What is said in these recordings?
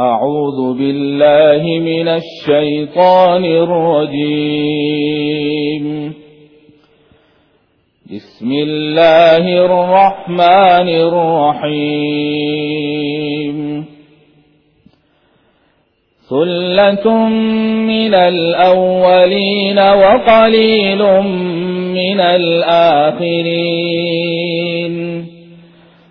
أعوذ بالله من الشيطان الرجيم. بسم الله الرحمن الرحيم. ثلة من الأولين وقليل من الآخرين.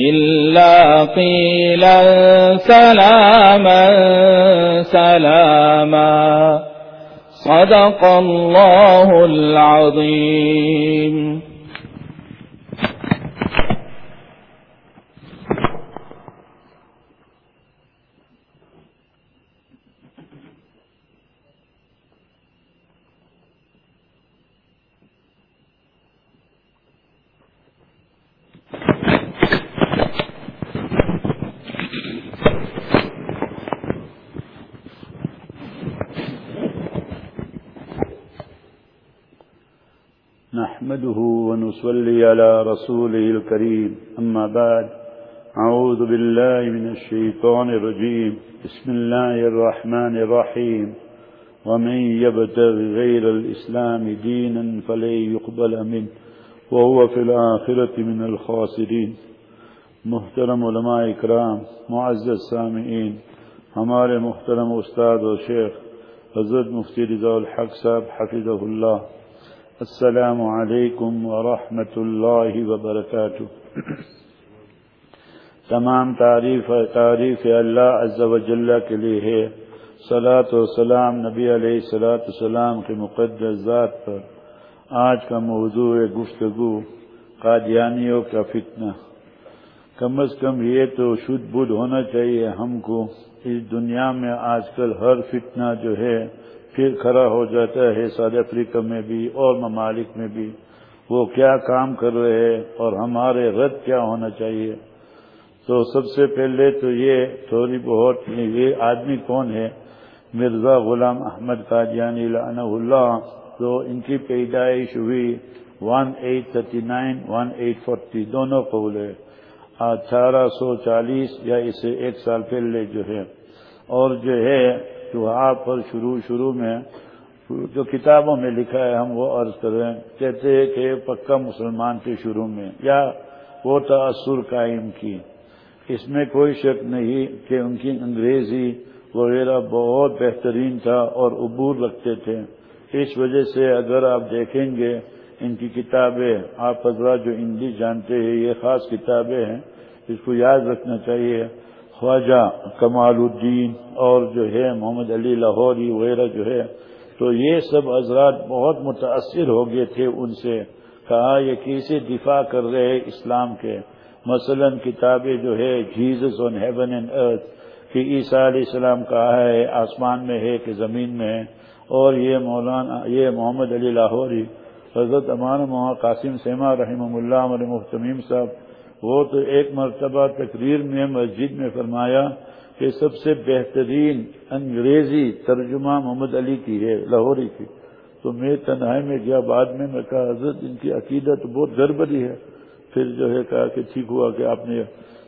إلا قيلا سلاما سلاما. صدق الله العظيم. نحمده ونصلي على رسوله الكريم. أما بعد أعوذ بالله من الشيطان الرجيم. بسم الله الرحمن الرحيم. ومن يبتغ غير الإسلام دينا فلن يقبل منه وهو في الآخرة من الخاسرين. محترم علماء اکرام معزز سامعین ہمارے محترم استاد و شیخ حضرت مفتی رضا الحق صاحب حفظ اللہ. السلام علیکم ورحمۃ اللہ وبرکاتہ تمام تعریف تعریف اللہ عز و جل کے لیے ہے. صلاۃ و سلام نبی علیہ صلاۃ السلام کے مقدس ذات پر. آج کا موضوع گفتگو قادیانیوں کا فتنہ. کم از کم یہ تو شدھ بدھ ہونا چاہیے ہم کو. اس دنیا میں آج کل ہر فتنہ جو ہے پھر کھڑا ہو جاتا ہے ساؤتھ افریقہ میں بھی اور ممالک میں بھی۔ وہ کیا کام کر رہے ہیں اور ہمارے رد کیا ہونا چاہیے؟ تو سب سے پہلے تو یہ تھوڑی بہت یہ آدمی کون ہے؟ مرزا غلام احمد قادیانی لعنہ اللہ۔ تو ان کی پیدائش ہوئی one eight thirty nine, one eight forty, دونوں قول ہے اٹھارہ سو چالیس یا اسے ایک سال پہلے جو ہے۔ اور جو ہے تو وہاں پر شروع شروع میں جو کتابوں میں لکھا ہے، ہم وہ عرض کر رہے ہیں۔ کہتے ہیں کہ پکا مسلمان کے شروع میں یا وہ تأثر قائم کی۔ اس میں کوئی شک نہیں کہ ان کی انگریزی وغیرہ بہت بہترین تھا اور عبور رکھتے تھے۔ اس وجہ سے اگر آپ دیکھیں گے، ان کی کتابیں، آپ حضرات جو انگلش جانتے ہیں، یہ خاص کتابیں ہیں، اس کو یاد رکھنا چاہیے۔ خواجہ کمال الدین اور جو ہے محمد علی لاہوری وغیرہ جو ہے، تو یہ سب حضرات بہت متاثر ہو گئے تھے ان سے، کہا یہ کیسے دفاع کر رہے ہیں اسلام کے؟ مثلا کتابیں جو ہے Jesus on heaven and earth کہ عیسیٰ علیہ السلام کہا ہے، آسمان میں ہے کہ زمین میں ہے، اور یہ مولانا، یہ محمد علی لاہوری، حضرت امان محمد قاسم سیما رحمہ اللہ عمر محتمیم صاحب وہ تو ایک مرتبہ تقریر میں مسجد میں فرمایا کہ سب سے بہترین انگریزی ترجمہ محمد علی کی ہے، لاہوری کی۔ تو میں تنہائی میں گیا، بعد میں میں کہا، حضرت، ان کی عقیدت بہت گڑبڑی ہے۔ پھر جو ہے کہا کہ ٹھیک ہوا کہ آپ نے،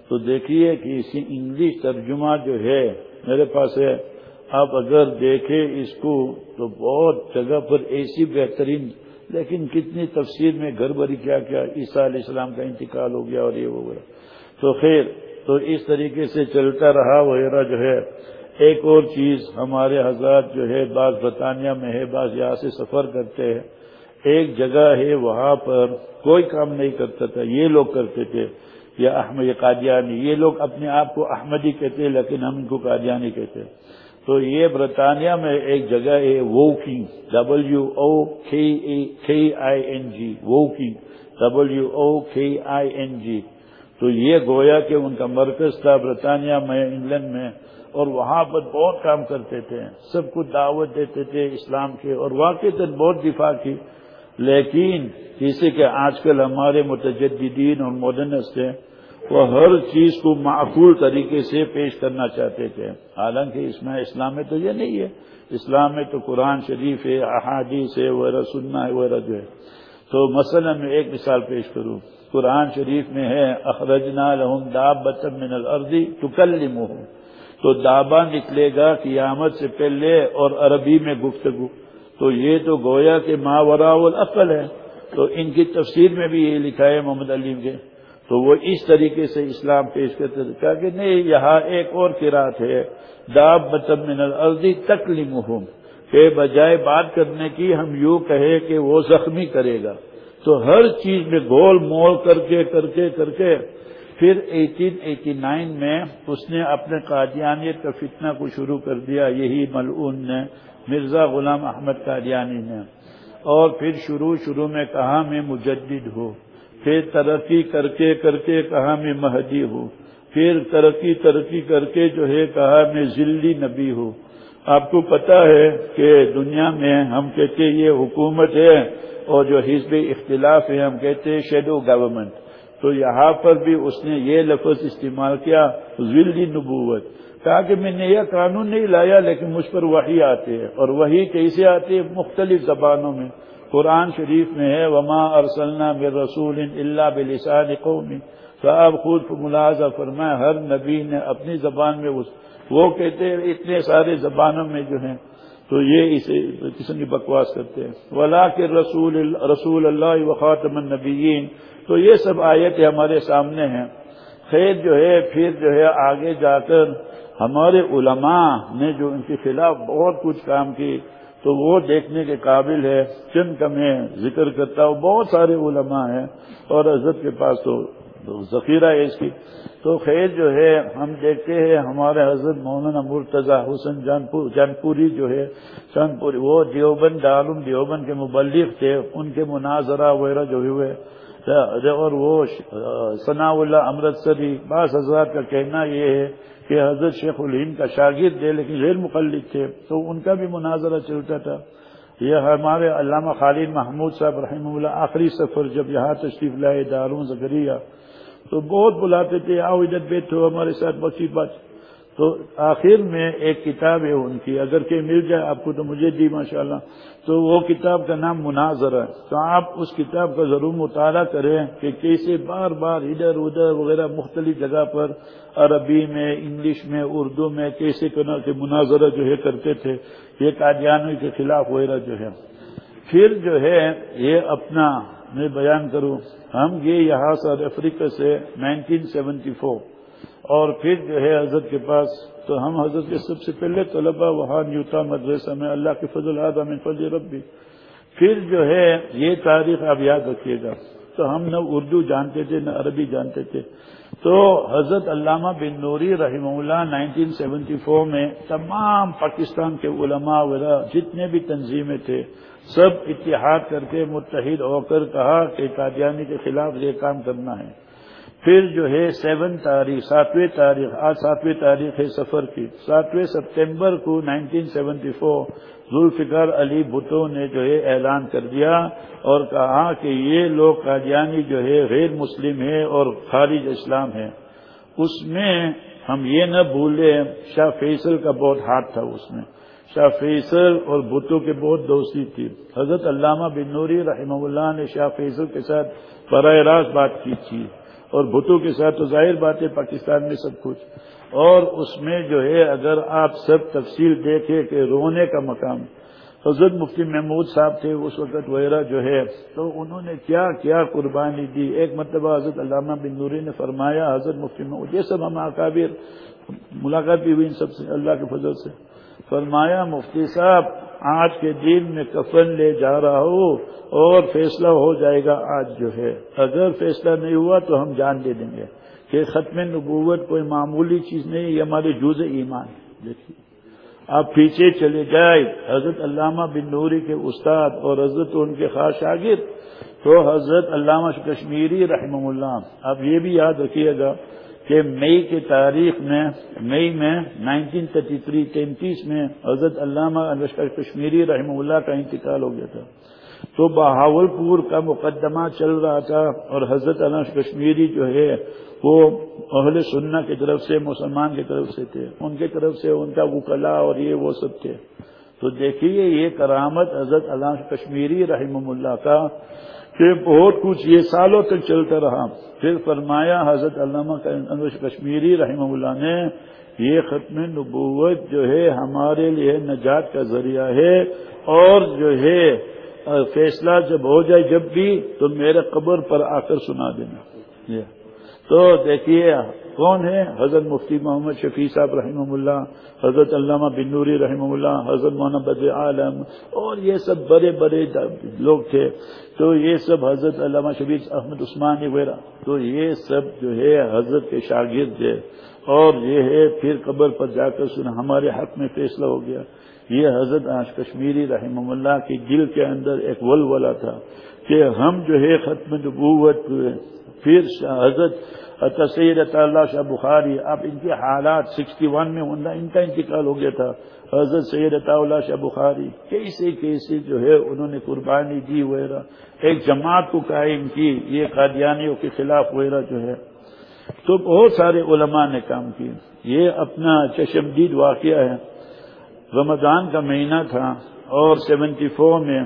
تو دیکھیے کہ اسی انگلش ترجمہ جو ہے، میرے پاس ہے۔ آپ اگر دیکھیں اس کو تو بہت جگہ پر ایسی بہترین لیکن کتنی تفسیر میں گھر کیا کیا، عیسیٰ علیہ السلام کا انتقال ہو گیا اور یہ وغیرہ تو خیر، تو اس طریقے سے چلتا رہا وغیرہ جو ہے۔ ایک اور چیز، ہمارے حضرات جو ہے، بعض برطانیہ میں ہے، بعض یہاں سے سفر کرتے ہیں۔ ایک جگہ ہے، وہاں پر کوئی کام نہیں کرتا تھا۔ یہ لوگ کرتے تھے یا احمد قادیانی، یہ لوگ اپنے آپ کو احمدی کہتے ہیں، لیکن ہم ان کو قادیانی کہتے ہیں۔ تو یہ برطانیہ میں ایک جگہ ہے Woking W O I N G Woking W O I N G تو یہ گویا کہ ان کا مرکز تھا برطانیہ میں، انگلینڈ میں، اور وہاں پر بہت کام کرتے تھے، سب کو دعوت دیتے تھے اسلام کے، اور واقعی بہت دفاع کی۔ لیکن کسی کے آج کل ہمارے متجدین اور ماڈرنسٹ ہیں وہ ہر چیز کو معقول طریقے سے پیش کرنا چاہتے تھے۔ حالانکہ اس میں اسلام میں تو یہ نہیں ہے۔ اسلام میں تو قرآن شریف ہے، احادیث ہے وغیرہ سننا ہے وغیرہ جو ہے۔ تو مثلا میں ایک مثال پیش کروں۔ قرآن شریف میں ہے، اخرجنا لہم داب من الارضی تکلمہم۔ تو دابا نکلے گا قیامت سے پہلے اور عربی میں گفتگو۔ تو یہ تو گویا کہ ماورا العقل ہے۔ تو ان کی تفسیر میں بھی یہ لکھا ہے محمد علیم کے۔ تو وہ اس طریقے سے اسلام پیش کرتے تھے، کہا کہ نہیں، یہاں ایک اور قرات ہے، داب بتم من العرضی تکلمہم۔ کہ بجائے بات کرنے کی ہم یوں کہے کہ وہ زخمی کرے گا۔ تو ہر چیز میں گول مول کر کے کر کے کر کے، پھر ایٹین ایٹی نائن میں اس نے اپنے قادیانیت کا فتنہ کو شروع کر دیا، یہی ملعون نے، مرزا غلام احمد قادیانی نے۔ اور پھر شروع شروع میں کہا میں مجدد ہوں۔ پھر ترقی کر کے کر کے کہا میں مہدی ہوں؟ پھر ترقی ترقی کر کے جو ہے کہا میں ذلی نبی ہوں؟ آپ کو پتا ہے کہ دنیا میں ہم کہتے یہ حکومت ہے اور جو حزب اختلاف ہے، ہم کہتے ہیں شیڈو گورنمنٹ تو یہاں پر بھی اس نے یہ لفظ استعمال کیا، ذلی نبوت۔ کہا کہ میں نے یہ قانون نہیں لایا، لیکن مجھ پر وہی آتے ہیں۔ اور وہی کیسے آتے ہیں؟ مختلف زبانوں میں۔ قرآن شریف میں ہے، وما ارسلنا میں رسول اللہ بلسان قومی تو خود ملازہ فرمایا ہر نبی نے اپنی زبان میں وہ کہتے ہیں، اتنے سارے زبانوں میں جو ہیں۔ تو یہ اسے کسی نے بکواس کرتے ہیں۔ ولا کے رسول رسول اللہ وخاتم النبیین تو یہ سب آیتیں ہمارے سامنے ہیں۔ خیر جو ہے، پھر جو ہے، آگے جا کر ہمارے علماء نے جو ان کے خلاف بہت کچھ کام کی تو وہ دیکھنے کے قابل ہے، چند کا میں ذکر کرتا ہوں، بہت سارے علماء ہیں اور عزت کے پاس تو ذخیرہ ہے اس کی۔ تو خیر جو ہے، ہم دیکھتے ہیں ہمارے حضرت مولانا مرتضی حسن جان پوری جو ہے چند پوری وہ دیوبند دارم دیوبند کے مبلغ تھے، ان کے مناظرہ وغیرہ جو ہوئے، اور وہ ثناء اللہ امرتسری، بعض حضرات کا کہنا یہ ہے کہ حضرت شیخ الہند کا شاگرد تھے لیکن غیر مقلد تھے، تو ان کا بھی مناظرہ چلتا تھا۔ یہ ہمارے علامہ خالد محمود صاحب رحمہ اللہ آخری سفر جب یہاں تشریف لائے دارون زکریہ تو بہت بلاتے تھے، آؤ ادھر بیٹھو، ہمارے ساتھ بسی بات تو آخر میں ایک کتاب ہے ان کی، اگر کہ مل جائے آپ کو تو مجھے دی، ماشاءاللہ۔ تو وہ کتاب کا نام مناظر ہے۔ تو آپ اس کتاب کا ضرور مطالعہ کریں کہ کیسے بار بار ادھر ادھر وغیرہ مختلف جگہ پر عربی میں، انگلش میں، اردو میں کیسے کرنا کہ مناظرہ جو ہے کرتے تھے، یہ قادیانوں کے خلاف وغیرہ جو ہے۔ پھر جو ہے، یہ اپنا میں بیان کروں۔ ہم یہ یہاں ساؤتھ افریقہ سے نائنٹین سیونٹی فور اور پھر جو ہے حضرت کے پاس، تو ہم حضرت کے سب سے پہلے طلبا وہاں نیوتا مدرسہ میں، اللہ کے فضل آدم فضل ربی۔ پھر جو ہے یہ تاریخ آپ یاد رکھیے گا۔ تو ہم نہ اردو جانتے تھے، نہ عربی جانتے تھے۔ تو حضرت علامہ بن نوری رحمہ اللہ نائنٹین سیونٹی فور میں تمام پاکستان کے علماء وغیرہ جتنے بھی تنظیمیں تھے، سب اتحاد کر کے متحد ہو کر کہا کہ قادیانی کے خلاف یہ کام کرنا ہے۔ پھر جو ہے سیون تاریخ، ساتویں تاریخ، آج ساتویں تاریخ ہے سفر کی۔ ساتویں سپٹمبر کو nineteen seventy four Zulfikar Ali Bhutto نے جو ہے اعلان کر دیا اور کہا کہ یہ لوگ قادیانی جو ہے غیر مسلم ہے اور خارج اسلام ہے اس میں ہم یہ نہ بھولے شاہ فیصل کا بہت ہاتھ تھا اس میں۔ شاہ فیصل اور بتوں کے بہت دوستی تھی۔ حضرت علامہ بن نوری رحمہ اللہ نے شاہ فیصل کے ساتھ براہ راست بات کی تھی۔ اور بھٹو کے ساتھ تو ظاہر بات ہے پاکستان میں سب کچھ۔ اور اس میں جو ہے، اگر آپ سب تفصیل دیکھیں کہ رونے کا مقام، حضرت مفتی محمود صاحب تھے اس وقت وغیرہ جو ہے، تو انہوں نے کیا کیا قربانی دی؟ ایک مرتبہ حضرت علامہ بن نوری نے فرمایا، حضرت مفتی محمود، یہ سب ہم اکابر، ملاقات بھی ہوئی ان سب سے، اللہ کے فضل سے۔ فرمایا، مفتی صاحب آج کے دن میں کفن لے جا رہا ہوں اور فیصلہ ہو جائے گا آج جو ہے۔ اگر فیصلہ نہیں ہوا تو ہم جان دے دیں گے کہ ختم نبوت کوئی معمولی چیز نہیں، یہ ہمارے جوز ایمان دیکھیے۔ آپ پیچھے چلے جائے حضرت علامہ بن نوری کے استاد اور حضرت ان کے خاص شاگرد، تو حضرت علامہ کشمیری رحمہ اللہ۔ اب یہ بھی یاد رکھیے گا کہ مئی کی تاریخ میں، مئی میں نائنٹین تھرٹی تھری تینتیس میں حضرت علامہ کشمیری رحمہ اللہ کا انتقال ہو گیا تھا۔ تو بہاول پور کا مقدمہ چل رہا تھا اور حضرت علامہ کشمیری جو ہے، وہ اہل سننا کی طرف سے، مسلمان کی طرف سے تھے۔ ان کی طرف سے ان کا وکلا اور یہ وہ سب تھے۔ تو دیکھیے یہ کرامت حضرت علامہ کشمیری رحمہ اللہ کا کہ بہت کچھ یہ سالوں تک چلتا رہا۔ پھر فرمایا، حضرت علامہ کشمیری رحمہ اللہ نے، یہ ختم نبوت جو ہے ہمارے لیے نجات کا ذریعہ ہے اور جو ہے، فیصلہ جب ہو جائے جب بھی تو میرے قبر پر آ کر سنا دینا۔ تو دیکھیے کون ہے؟ حضرت مفتی محمد شفیع صاحب رحمہ اللہ، حضرت علامہ بن نوری رحمہ اللہ، حضرت محمد بدر عالم اور یہ سب بڑے بڑے لوگ تھے۔ تو یہ سب حضرت علامہ شبیز احمد عثمان وغیرہ تو یہ سب جو ہے حضرت کے شاگرد تھے۔ اور یہ ہے پھر قبر پر جا کر سنا ہمارے حق میں فیصلہ ہو گیا۔ یہ حضرت آج کشمیری رحمہ اللہ کی دل کے اندر ایک ول تھا کہ ہم جو ہے ختم نبوت، پھر حضرت تصیر اللہ شاہ بخاری، اب ان کے حالات سکسٹی ون میں ان کا انتقال ہو گیا تھا۔ حضرت سید اللہ شاہ بخاری، کیسے کیسے جو ہے انہوں نے قربانی دی وغیرہ۔ ایک جماعت کو قائم کی، یہ قادیانیوں کے خلاف وغیرہ جو ہے۔ تو بہت سارے علماء نے کام کی یہ اپنا چشمدید واقعہ ہے۔ رمضان کا مہینہ تھا اور سیونٹی فور میں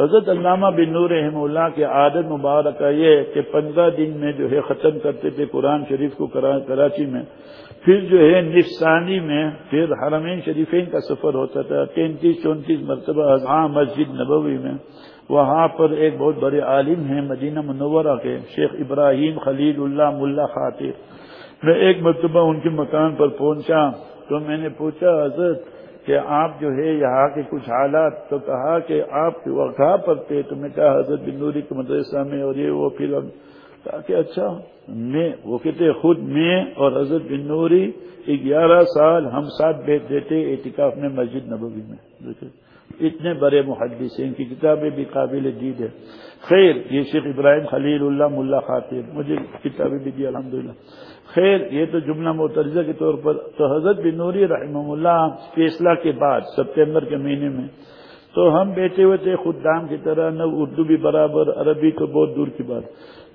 حضرت علامہ بن نور رحم اللہ کے عادت مبارکہ یہ کہ پندرہ دن میں جو ہے ختم کرتے تھے قرآن شریف کو کراچی میں۔ پھر جو ہے نفسانی میں پھر حرمین شریفین کا سفر ہوتا تھا۔ تینتیس، چونتیس مرتبہ ہاں مسجد نبوی میں۔ وہاں پر ایک بہت بڑے عالم ہیں مدینہ منورہ کے، شیخ ابراہیم خلیل اللہ ملا خاطر۔ میں ایک مرتبہ ان کے مکان پر پہنچا تو میں نے پوچھا، حضرت کہ آپ جو ہے یہاں کے کچھ حالات تو کہا کہ آپ کہاں پڑھتے تو میں کہا حضرت بندوری کے مدرسہ میں اور یہ وہ پھر کہا کہ اچھا میں، وہ کہتے خود میں اور حضرت بنوری گیارہ سال ہم ساتھ بیٹھ دیتے اعتکاف میں مسجد نبوی میں۔ اتنے بڑے محدث ہیں ان کی کتابیں بھی قابل دید ہے خیر، یہ شیخ ابراہیم خلیل اللہ ملا خاطر مجھے کتابیں بھی دی، الحمدللہ۔ خیر، یہ تو جملہ مترجہ کے طور پر تو حضرت بن نوری رحمہ اللہ فیصلہ کے بعد سپتمبر کے مہینے میں تو ہم بیٹھے ہوئے تھے خود دام کی طرح، نہ اردو بھی برابر، عربی تو بہت دور کی بات۔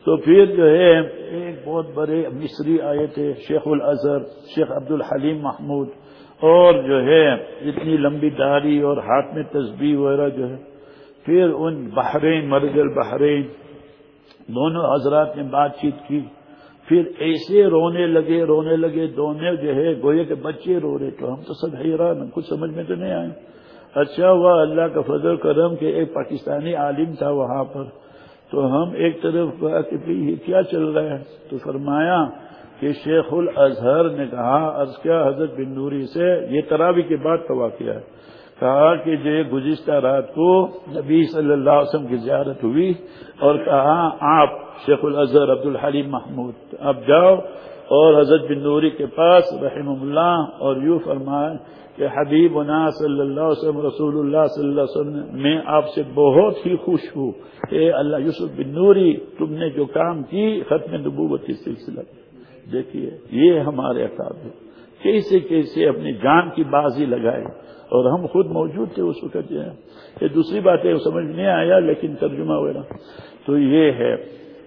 تو پھر جو ہے، ایک بہت بڑے مصری آئے تھے، شیخ الازہر، شیخ عبد الحلیم محمود، اور جو ہے، اتنی لمبی داڑھی اور ہاتھ میں تسبیح وغیرہ جو ہے۔ پھر ان بحرین مرجل بحرین دونوں حضرات نے بات چیت کی۔ پھر ایسے رونے لگے رونے لگے دونوں جو ہے گوئے کے بچے رو رہے تو ہم تو سب حیران کچھ سمجھ میں تو نہیں آئے۔ اچھا ہوا، اللہ کا فضل کرم کہ ایک پاکستانی عالم تھا وہاں پر۔ تو ہم ایک طرف کہا کہ یہ کیا چل رہا ہے؟ تو فرمایا کہ شیخ الازہر نے کہا از کیا حضرت بن نوری سے، یہ تراوی کے بعد کا واقعہ ہے۔ کہا کہ جو گزشتہ رات کو نبی صلی اللہ علیہ وسلم کی زیارت ہوئی اور کہا، آپ شیخ الازہر عبد الحلیم محمود اب جاؤ اور حضرت بن نوری کے پاس رحم اللہ اور یوں فرمائے کہ حبیب نا صلی اللہ علیہ وسلم، رسول اللہ صلی اللہ علیہ وسلم میں آپ سے بہت ہی خوش ہوں۔ اے اللہ یوسف بن نوری، تم نے جو کام کی ختم نبوت کی سلسلہ دیکھیے، یہ ہمارے اقاب ہے کیسے کیسے اپنی جان کی بازی لگائے اور ہم خود موجود تھے اس وقت جو ہے۔ یہ دوسری بات ہے سمجھ نہیں آیا، لیکن ترجمہ وغیرہ تو یہ ہے،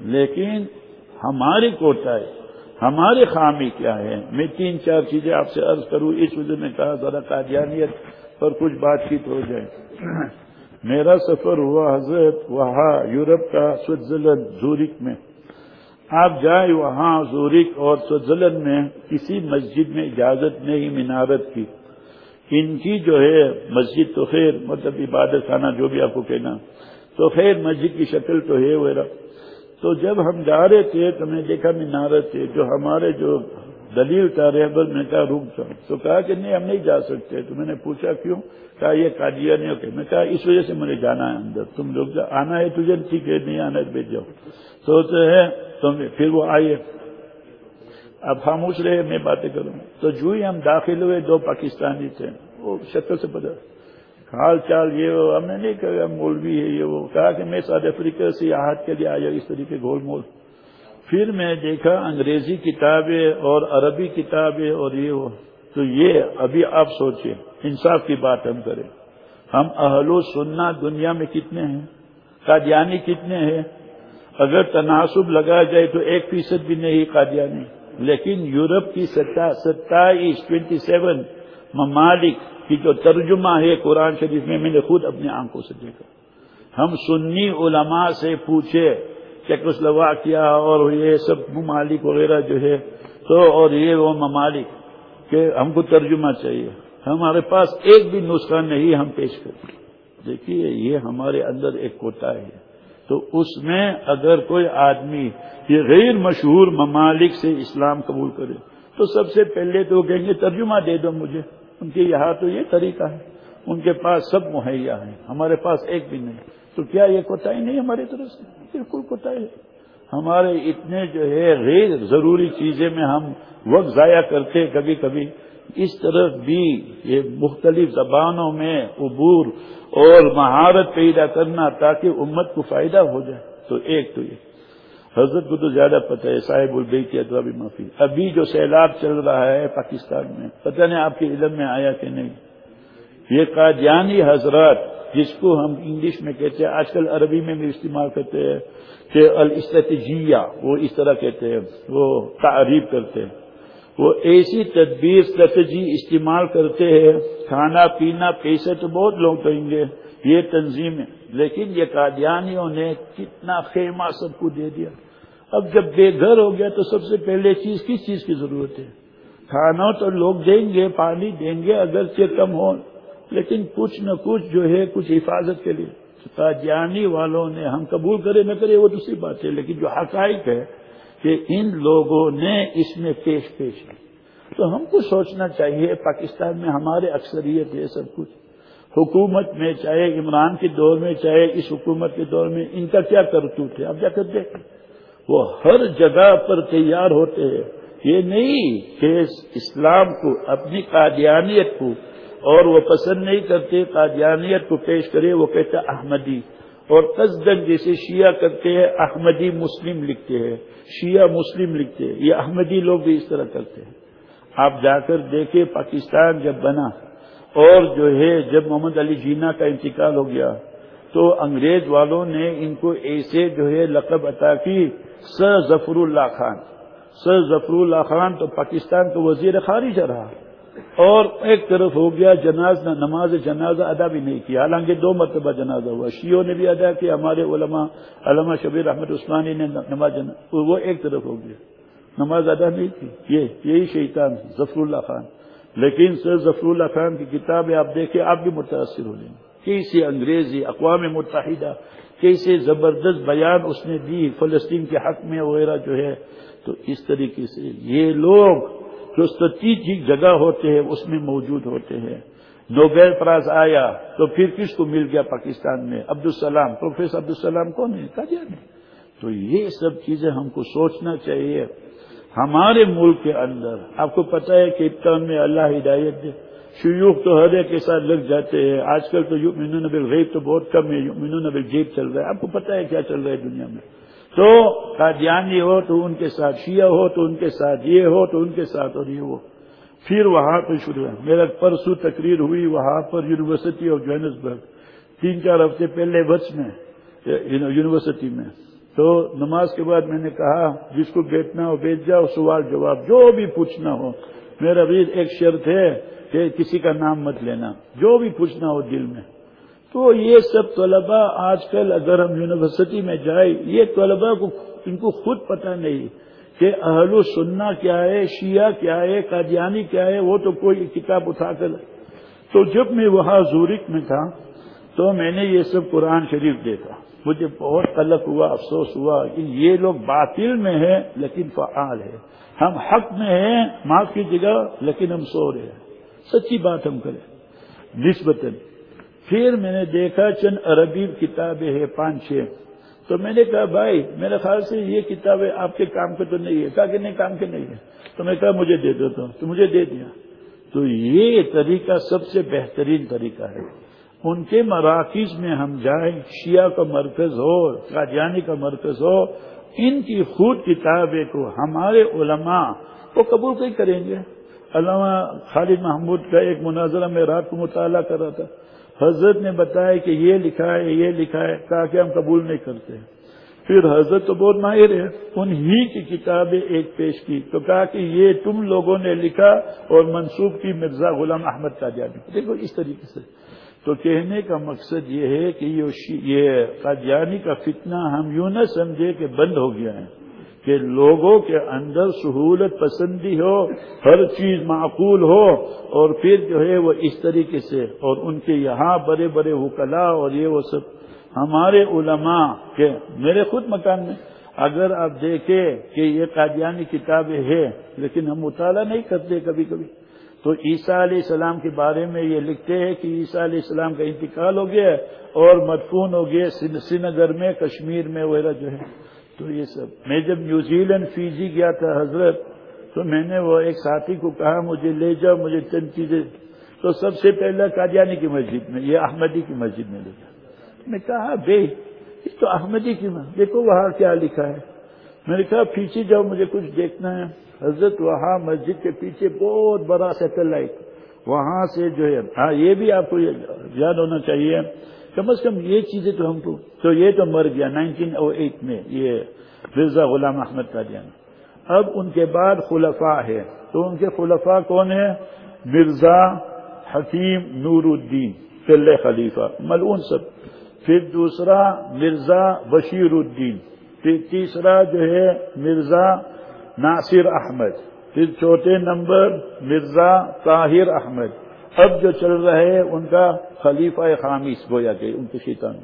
لیکن ہماری کوٹا ہے ہماری خامی کیا ہے؟ میں تین چار چیزیں آپ سے عرض کروں۔ اس وجہ میں کہا ذرا قادیانیت پر کچھ بات چیت ہو جائے۔ میرا سفر ہوا حضرت وہاں یورپ کا سوئٹزرلینڈ، زورک میں۔ آپ جائیں وہاں زورک اور سوئٹزرلینڈ میں کسی مسجد میں اجازت نہیں مینارت کی۔ ان کی جو ہے مسجد تو خیر مطلب عبادت خانہ جو بھی آپ کو کہنا، تو خیر مسجد کی شکل تو ہے وہ تو جب ہم جا رہے تھے تو میں دیکھا مینارت تھے، جو ہمارے جو دلیل تھا ریبر میں کہا رک جاؤ۔ تو کہا کہ نہیں، ہم نہیں جا سکتے۔ تو میں نے پوچھا کیوں؟ کہا یہ کاجیا نہیں ہوتے میں کہا اس وجہ سے مجھے جانا ہے اندر۔ تم لوگ آنا ہے تجھے، ٹھیک ہے، نہیں آنا ہے بھیج جاؤ۔ تو ہے تو پھر وہ آئے۔ اب خاموش رہے، میں باتیں کروں۔ تو جو ہی ہم داخل ہوئے، دو پاکستانی تھے۔ وہ شکل سے پتا حال چال یہ وہ ہم نے نہیں کہا مولوی ہے یہ وہ۔ کہا کہ میں ساؤتھ افریقہ سے آہت کے لیے آیا، اس طریقے گول مول۔ پھر میں دیکھا، انگریزی کتابیں اور عربی کتابیں اور یہ وہ۔ تو یہ ابھی آپ سوچیں، انصاف کی بات ہم کریں۔ ہم اہل سننا دنیا میں کتنے ہیں؟ قادیانی کتنے ہیں؟ اگر تناسب لگا جائے تو ایک فیصد بھی نہیں قادیانی لیکن یورپ کی ستائیس ٹوینٹی سیون ممالک کی جو ترجمہ ہے قرآن شریف میں میں نے خود اپنی آنکھوں سے دیکھا۔ ہم سنی علماء سے پوچھے چیکوسلوا کیا اور یہ سب ممالک وغیرہ جو ہے، تو اور یہ وہ ممالک کہ ہم کو ترجمہ چاہیے۔ ہمارے پاس ایک بھی نسخہ نہیں، ہم پیش کرتے دیکھیے، یہ ہمارے اندر ایک کوتا ہے۔ تو اس میں اگر کوئی آدمی یہ غیر مشہور ممالک سے اسلام قبول کرے، تو سب سے پہلے تو وہ کہیں گے، ترجمہ دے دو مجھے۔ ان کے یہاں تو یہ طریقہ ہے۔ ان کے پاس سب مہیا ہے ہمارے پاس ایک بھی نہیں۔ تو کیا یہ کوتا نہیں ہماری طرف سے؟ بالکل کوتا ہے۔ ہمارے اتنے جو ہے غیر ضروری چیزیں میں ہم وقت ضائع کرتے کبھی کبھی۔ اس طرف بھی یہ مختلف زبانوں میں عبور اور مہارت پیدا کرنا تاکہ امت کو فائدہ ہو جائے۔ تو ایک تو یہ۔ حضرت کو تو زیادہ پتہ ہے، صاحب البئی کی ادوا بھی معافی۔ ابھی جو سیلاب چل رہا ہے پاکستان میں، پتہ نہیں آپ کے علم میں آیا کہ نہیں۔ یہ قادیانی حضرات جس کو ہم انگلش میں کہتے ہیں، آج کل عربی میں بھی استعمال کرتے ہیں، کہ الاستجیہ وہ اس طرح کہتے ہیں، وہ تعریف کرتے ہیں۔ وہ ایسی تدبیر استراتجی استعمال کرتے ہیں، کھانا پینا پیسے تو بہت لوگ کہیں گے، یہ تنظیم ہے۔ لیکن یہ قادیانیوں نے کتنا خیمہ سب کو دے دیا۔ اب جب بے گھر ہو گیا تو سب سے پہلے چیز، کس چیز کی ضرورت ہے؟ کھانا تو لوگ دیں گے، پانی دیں گے، اگرچہ کم ہو، لیکن کچھ نہ کچھ جو ہے، کچھ حفاظت کے لیے۔ قادیانی والوں نے ہم قبول کرے نہ کرے، وہ دوسری بات ہے۔ لیکن جو حقائق ہے کہ ان لوگوں نے اس میں پیش پیش ہے۔ تو ہم کو سوچنا چاہیے، پاکستان میں ہمارے اکثریت ہے سب کچھ۔ حکومت میں چاہے عمران کے دور میں، چاہے اس حکومت کے دور میں، ان کا کیا کرتوت ہے؟ اب کیا کرتے وہ ہر جگہ پر تیار ہوتے ہیں۔ یہ نہیں کہ اسلام کو، اپنی قادیانیت کو، اور وہ پسند نہیں کرتے، قادیانیت کو پیش کرے، وہ کہتا احمدی۔ اور قصدن جیسے شیعہ کرتے ہیں، احمدی مسلم لکھتے ہیں۔ شیعہ مسلم لکھتے ہیں۔ یہ احمدی لوگ بھی اس طرح کرتے ہیں۔ آپ جا کر دیکھیں پاکستان جب بنا اور جو ہے، جب محمد علی جینا کا انتقال ہو گیا، تو انگریز والوں نے ان کو ایسے جو ہے لقب عطا کی، سر ظفر اللہ خان۔ سر ظفر اللہ خان تو پاکستان کا وزیر خارج رہا۔ اور ایک طرف ہو گیا جناز نماز جنازہ ادا بھی نہیں کیا۔ حالانکہ دو مرتبہ جنازہ ہوا۔ شیعوں نے بھی ادا کیا، ہمارے علماء، علامہ شبیر احمد عثمانی نے نماز جنازہ وہ ایک طرف ہو گیا۔ نماز ادا نہیں کی۔ یہ، یہی شیطان ظفر اللہ خان۔ لیکن سر ظفر اللہ خان کی کتابیں آپ دیکھیں، آپ بھی متاثر ہو جائیں۔ کیسے انگریزی اقوام متحدہ، کیسے زبردست بیان اس نے دی فلسطین کے حق میں وغیرہ جو ہے، تو اس طریقے سے یہ لوگ جو ستیجک جگہ ہوتے ہیں، اس میں موجود ہوتے ہیں۔ نوبیل پرائز آیا تو پھر کس کو مل گیا پاکستان میں؟ عبدالسلام۔ پروفیسر عبدالسلام کون ہے کہا نہیں تو یہ سب چیزیں ہم کو سوچنا چاہیے۔ ہمارے ملک کے اندر، آپ کو پتا ہے کہ ابتان میں اللہ ہدایت دے۔ شیوخ تو ہر ایک کے ساتھ لگ جاتے ہیں۔ آج کل تو یومین بالغیب تو بہت کم ہے یومین بالجیب چل رہا ہے۔ آپ کو پتا ہے کیا چل رہا ہے دنیا میں؟ تو قادیانی ہو، تو ان کے ساتھ شیعہ ہو، تو ان کے ساتھ یہ ہو، تو ان کے ساتھ اور یہ ہو۔ پھر وہاں پہ شروع ہے۔ میرا پرسو تقریر ہوئی وہاں پر یونیورسٹی آف جوہنسبرگ تین چار ہفتے پہلے بچ میں یونیورسٹی میں۔ تو نماز کے بعد میں نے کہا، جس کو بیٹھنا ہو بیچ جاؤ، سوال جواب، جو بھی پوچھنا ہو۔ میرا بھی ایک شرط ہے کہ کسی کا نام مت لینا۔ جو بھی پوچھنا ہو دل میں۔ تو یہ سب طلباء آج کل اگر ہم یونیورسٹی میں جائیں، یہ طلباء کو ان کو خود پتہ نہیں کہ اہل و سننا کیا ہے، شیعہ کیا ہے، قادیانی کیا ہے، وہ تو کوئی کتاب اٹھا کر تو جب میں وہاں زورک میں تھا، تو میں نے یہ سب قرآن شریف دیکھا۔ مجھے بہت قلق ہوا، افسوس ہوا کہ یہ لوگ باطل میں ہیں لیکن فعال ہے ہم حق میں ہیں، معاف کی جگہ لیکن ہم سو رہے ہیں۔ سچی بات ہم کریں۔ نسبتاً پھر میں نے دیکھا چند عربی کتابیں ہیں، پانچ چھ۔ تو میں نے کہا، بھائی، میرے خیال سے یہ کتابیں آپ کے کام کے تو نہیں ہے کہا کہ نہیں، کام کے نہیں ہے تو میں کہا، مجھے دے دیتا ہوں تو مجھے دے دیا۔ تو یہ طریقہ سب سے بہترین طریقہ ہے۔ ان کے مراکز میں ہم جائیں، شیعہ کا مرکز ہو، قادیانی کا مرکز ہو، ان کی خود کتابیں کو ہمارے علماء وہ قبول نہیں کریں گے؟ علامہ خالد محمود کا ایک مناظرہ میں رات کو مطالعہ کر رہا تھا۔ حضرت نے بتایا کہ یہ لکھا ہے، یہ لکھا ہے کہا کہ ہم قبول نہیں کرتے پھر حضرت تو بہت ماہر ہے انہی کی کتابیں ایک پیش کی۔ تو کہا کہ یہ تم لوگوں نے لکھا اور منسوخ کی مرزا غلام احمد قادیانی۔ دیکھو اس طریقے سے۔ تو کہنے کا مقصد یہ ہے کہ یہ قادیانی کا فتنہ ہم یوں نہ سمجھے کہ بند ہو گیا ہے۔ کہ لوگوں کے اندر سہولت پسندی ہو، ہر چیز معقول ہو، اور پھر جو ہے وہ اس طریقے سے، اور ان کے یہاں بڑے بڑے وکلا اور یہ وہ سب۔ ہمارے علماء کے، میرے خود مکان میں، اگر آپ دیکھیں کہ یہ قادیانی کتابیں ہیں، لیکن ہم مطالعہ نہیں کرتے کبھی کبھی۔ تو عیسیٰ علیہ السلام کے بارے میں یہ لکھتے ہیں کہ عیسیٰ علیہ السلام کا انتقال ہو گیا اور مدفون ہو گیا سری نگر میں، کشمیر میں، وغیرہ جو ہے۔ تو یہ سب۔ میں جب نیوزی لینڈ فیجی گیا تھا حضرت، تو میں نے وہ ایک ساتھی کو کہا، مجھے لے جاؤ، مجھے چند چیزیں۔ تو سب سے پہلے قادیانی کی مسجد میں، یہ احمدی کی مسجد میں لے جاؤ۔ میں کہا، بے تو احمدی کی مسجد۔ دیکھو وہاں کیا لکھا ہے۔ میں نے کہا، پیچھے جاؤ، مجھے کچھ دیکھنا ہے۔ حضرت، وہاں مسجد کے پیچھے بہت بڑا سیٹلائٹ۔ وہاں سے جو ہے ہاں یہ بھی آپ کو یاد ہونا چاہیے۔ کم از کم یہ چیزیں تو ہم کو تو یہ تو مر گیا، نائنٹین او ایٹ میں یہ مرزا غلام احمد کا اب ان کے بعد خلفاء ہے تو ان کے خلفاء کون ہیں؟ مرزا حکیم نور الدین پہلے خلیفہ۔ ملعون سب۔ پھر دوسرا مرزا بشیر الدین۔ پھر تیسرا جو ہے مرزا ناصر احمد۔ پھر چوتھے نمبر مرزا طاہر احمد۔ اب جو چل رہا ہے، ان کا خلیفہ خامس گویا کہ ان کے شیطان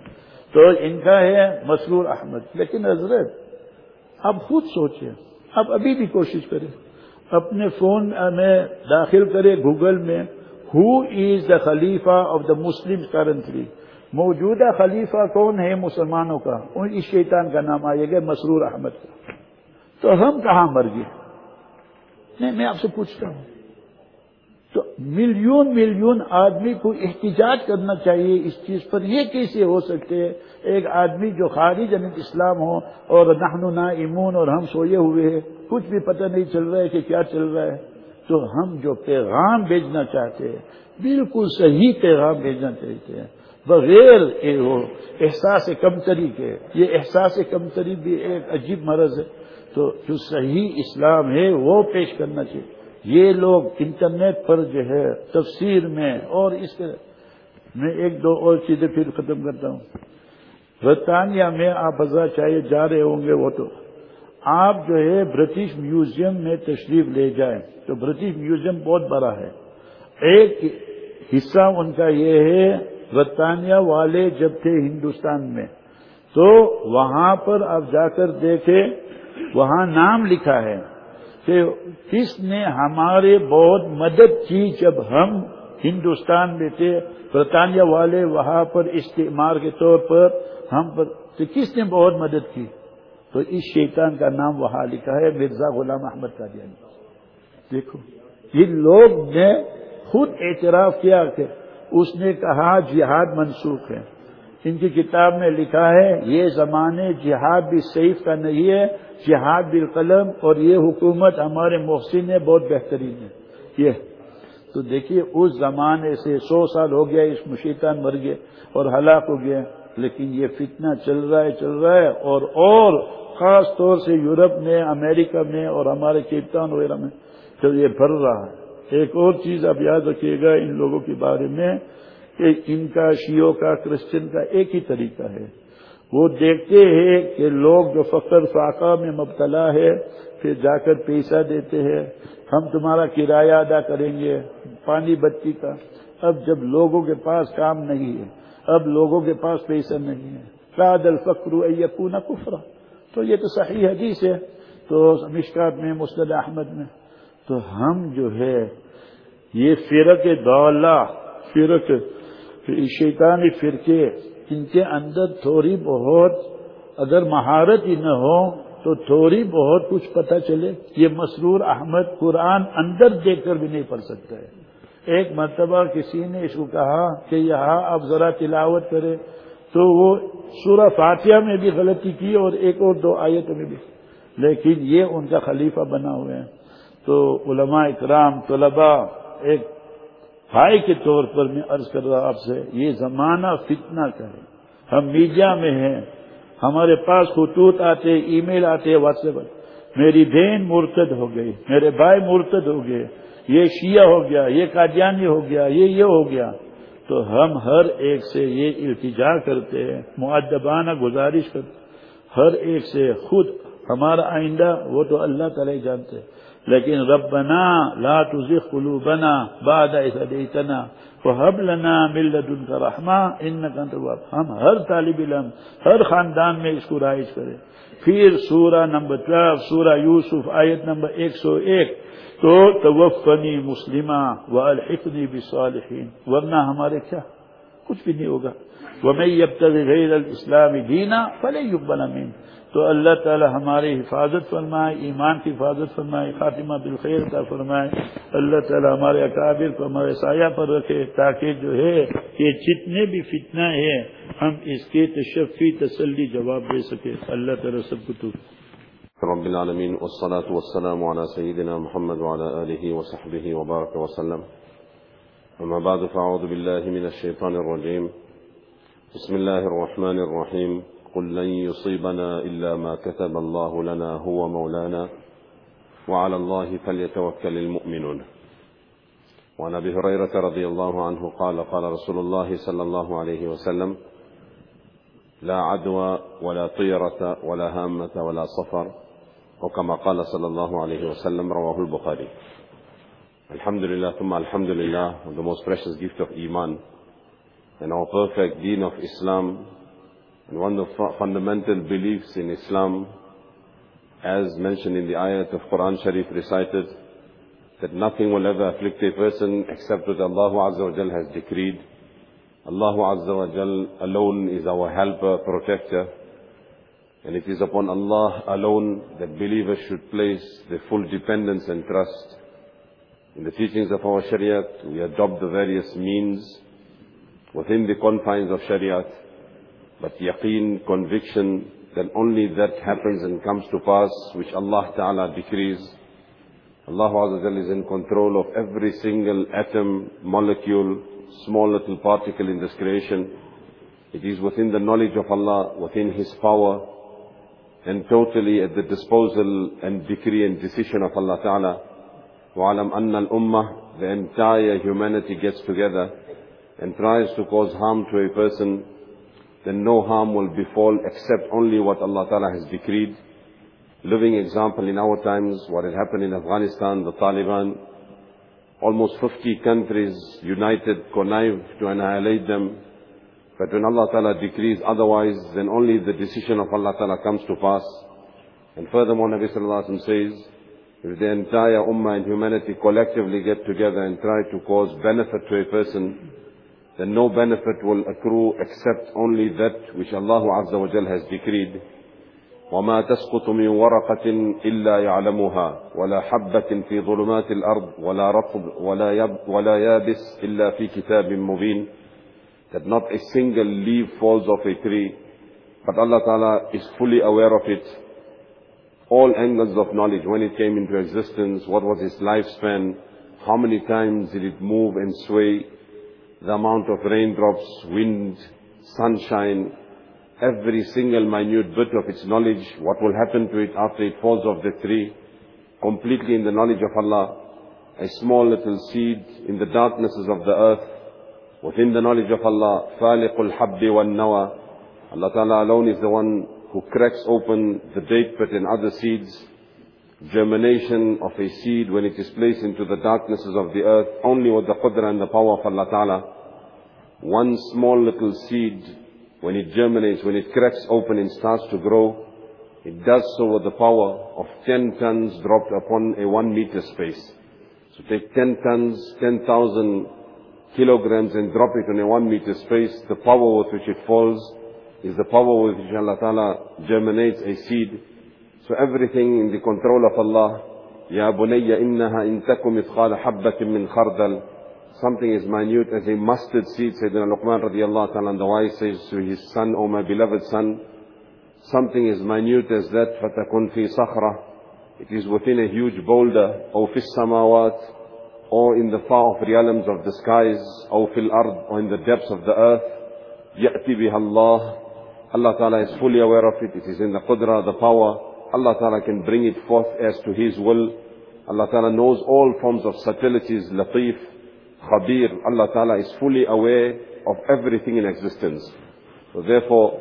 تو ان کا ہے مسرور احمد۔ لیکن حضرت اب خود سوچیں۔ اب ابھی بھی کوشش کریں۔ اپنے فون میں داخل کرے گوگل میں۔ ہو از دا خلیفہ آف دا مسلم کرنٹری موجودہ خلیفہ کون ہے مسلمانوں کا؟ ان اس شیطان کا نام آئے گا مسرور احمد کا۔ تو ہم کہاں مر گئے؟ نہیں، میں آپ سے پوچھتا ہوں۔ تو ملین ملین آدمی کو احتجاج کرنا چاہیے اس چیز پر یہ کیسے ہو سکتے ایک آدمی جو خارج عن اسلام ہو اور نحن نا امون اور ہم سوئے ہوئے ہیں، کچھ بھی پتہ نہیں چل رہا ہے کہ کیا چل رہا ہے۔ تو ہم جو پیغام بھیجنا چاہتے ہیں، بالکل صحیح پیغام بھیجنا چاہتے ہیں۔ بغیر احساس کمتری کے۔ یہ احساس کمتری بھی ایک عجیب مرض ہے۔ تو جو صحیح اسلام ہے، وہ پیش کرنا چاہیے۔ یہ لوگ انٹرنیٹ پر جو ہے تفسیر میں اور اس میں ایک دو اور چیزیں پھر ختم کرتا ہوں۔ برطانیہ میں آپ بذرا چاہیے جا رہے ہوں گے وہ تو آپ جو ہے برٹش میوزیم میں تشریف لے جائیں۔ تو برٹش میوزیم بہت بڑا ہے۔ ایک حصہ ان کا یہ ہے برطانیہ والے جب تھے ہندوستان میں۔ تو وہاں پر آپ جا کر دیکھیں، وہاں نام لکھا ہے۔ کہ کس نے ہمارے بہت مدد کی جب ہم ہندوستان میں تھے، برطانیہ والے وہاں پر استعمار کے طور پر ہم پر تو کس نے بہت مدد کی؟ تو اس شیطان کا نام وہاں لکھا ہے، مرزا غلام احمد کا دیکھو ان لوگ نے خود اعتراف کیا کہ اس نے کہا جہاد منسوخ ہے۔ ان کی کتاب میں لکھا ہے، یہ زمانے جہاد بھی سیف کا نہیں ہے جہاد بالقلم اور یہ حکومت ہمارے محسن ہے، بہت بہترین ہے۔ یہ تو دیکھیے، اس زمانے سے سو سال ہو گیا اس مشیطان مر گئے اور ہلاک ہو گیا لیکن یہ فتنہ چل رہا ہے، چل رہا ہے۔ اور اور خاص طور سے یورپ میں، امریکہ میں اور ہمارے کیپٹان وغیرہ میں تو یہ بھر رہا ہے۔ ایک اور چیز اب یاد رکھیے گا ان لوگوں کے بارے میں کہ ان کا شیعوں کا، کرسچن کا ایک ہی طریقہ ہے۔ وہ دیکھتے ہیں کہ لوگ جو فخر فاقہ میں مبتلا ہے، پھر جا کر پیسہ دیتے ہیں۔ ہم تمہارا کرایہ ادا کریں گے پانی بتی کا۔ اب جب لوگوں کے پاس کام نہیں ہے، اب لوگوں کے پاس پیسہ نہیں ہے۔ راد الفکر یقون کفرا۔ تو یہ تو صحیح حدیث ہے۔ تو مشکات میں مسلد احمد میں۔ تو ہم جو ہے، یہ فرق دولا فرق شیطانی فرقے ان کے اندر تھوڑی بہت اگر مہارت ہی نہ ہو تو تھوڑی بہت کچھ پتہ چلے۔ یہ مسرور احمد قرآن اندر دیکھ کر بھی نہیں پڑھ سکتا ہے۔ ایک مرتبہ کسی نے اس کو کہا کہ یہاں اب ذرا تلاوت کرے۔ تو وہ سورہ فاتحہ میں بھی غلطی کی اور ایک اور دو آیتوں میں بھی۔ لیکن یہ ان کا خلیفہ بنا ہوئے ہیں۔ تو علماء اکرام، طلباء، ایک بھائی کے طور پر میں عرض کر رہا آپ سے، یہ زمانہ فتنہ کا ہے۔ ہم میڈیا میں ہیں، ہمارے پاس خطوط آتے ای میل آتے، واٹس ایپ۔ میری بہن مرتد ہو گئی، میرے بھائی مرتد ہو گئے۔ یہ شیعہ ہو گیا، یہ قادیانی ہو گیا، یہ یہ ہو گیا۔ تو ہم ہر ایک سے یہ التجا کرتے ہیں معدبانہ گزارش کرتے ہر ایک سے خود ہمارا آئندہ، وہ تو اللہ تعالی جانتے لیکن ربنا لا تزغ قلوبنا بعد إذ هديتنا وهب لنا من لدنك رحمة إنك أنت الوهاب. ہم ہر طالب علم، ہر خاندان میں اس کو رائج کرے پھر سورہ نمبر 12 سورہ یوسف، آیت نمبر 101 تو توفنی مسلمہ والحقنی بالصالحین ورنہ ہمارے کیا؟ کچھ بھی نہیں ہوگا۔ ومن يبتغي غير الاسلام دينا فلن يقبل منه۔ تو اللہ تعالی ہماری حفاظت فرمائے، ایمان کی حفاظت فرمائے، خاتمہ بالخیر کا فرمائے۔ اللہ تعالی ہمارے اکابر کو ہمارے سایہ پر رکھے تاکہ جو ہے یہ جتنے بھی فتنہ ہے ہم اس کے تشفی، تسلی جواب دے سکے۔ اللہ تعالی سب کو تو رب العالمين والصلاة والسلام على سيدنا محمد وعلى آله وصحبه وبارك وسلم أما بعد فأعوذ بالله من الشيطان الرجيم بسم الله الرحمن الرحيم قل لن يصيبنا إلا ما كتب الله لنا هو مولانا وعلى الله فليتوكل المؤمنون. وعن أبي هريرة رضي الله عنه قال قال رسول الله صلى الله عليه وسلم لا عدوى ولا طيرة ولا هامة ولا صفر وكما قال صلى الله عليه وسلم رواه البخاري. الحمد لله ثم الحمد لله the most precious gift of Iman and our perfect deen of Islam And one of the fundamental beliefs in Islam, as mentioned in the ayat of Quran Sharif recited, that nothing will ever afflict a person except what Allah Azza wa Jal has decreed. Allah Azza wa Jal alone is our helper, protector. And it is upon Allah alone that believers should place their full dependence and trust. In the teachings of our Shariat, we adopt the various means within the confines of Shariat but yaqeen, conviction, that only that happens and comes to pass which Allah Ta'ala decrees. Allah Azza is in control of every single atom, molecule, small little particle in this creation. It is within the knowledge of Allah, within His power, and totally at the disposal and decree and decision of Allah Ta'ala. وَعَلَمْ أَنَّ الْأُمَّةِ The entire humanity gets together and tries to cause harm to a person then no harm will befall except only what Allah Ta'ala has decreed. Living example in our times, what had happened in Afghanistan, the Taliban, almost 50 countries united, connived to annihilate them. But when Allah Ta'ala decrees otherwise, then only the decision of Allah Ta'ala comes to pass. And furthermore, Nabi Sallallahu Alaihi Wasallam says, if the entire Ummah and humanity collectively get together and try to cause benefit to a person, then no benefit will accrue except only that which Allah Azza wa Jal has decreed. وما تسقط من ورقة إلا يعلمها ولا حبة في ظلمات الأرض ولا رطب ولا, yep ولا يابس إلا في كتاب مبين that not a single leaf falls off a tree but Allah Ta'ala is fully aware of it all angles of knowledge when it came into existence what was its lifespan how many times did it move and sway the amount of raindrops, wind, sunshine, every single minute bit of its knowledge, what will happen to it after it falls off the tree, completely in the knowledge of Allah. a small little seed in the darknesses of the earth, within the knowledge of Allah, فَالِقُ الْحَبِّ وَالنَّوَى Allah Ta'ala alone is the one who cracks open the date pit and other seeds. Germination of a seed when it is placed into the darknesses of the earth, only with the qudra and the power of Allah Ta'ala. One small little seed, when it germinates, when it cracks open and starts to grow, it does so with the power of 10 tons dropped upon a 1 meter space. So take 10 tons, 10,000 kilograms and drop it in a 1 meter space. The power with which it falls is the power with which Allah Ta'ala germinates a seed. So everything in the control of Allah. يا بني إنها إن تك مثقال حبة من خردل Something is minute as a mustard seed, Sayyidina Luqman radiallahu ta'ala, the wise says to his son, O my beloved son, something as minute as that, فَتَكُنْ فِي صَخْرَةٍ It is within a huge boulder, أو في السماوات, or in the far off realms of the skies, أو في الأرض, or in the depths of the earth, يأتي بها الله. Allah Ta'ala is fully aware of it. It is in the qudra, the power. Allah Ta'ala can bring it forth as to His will. Allah Ta'ala knows all forms of subtleties, latif, khabir. Allah Ta'ala is fully aware of everything in existence. So therefore,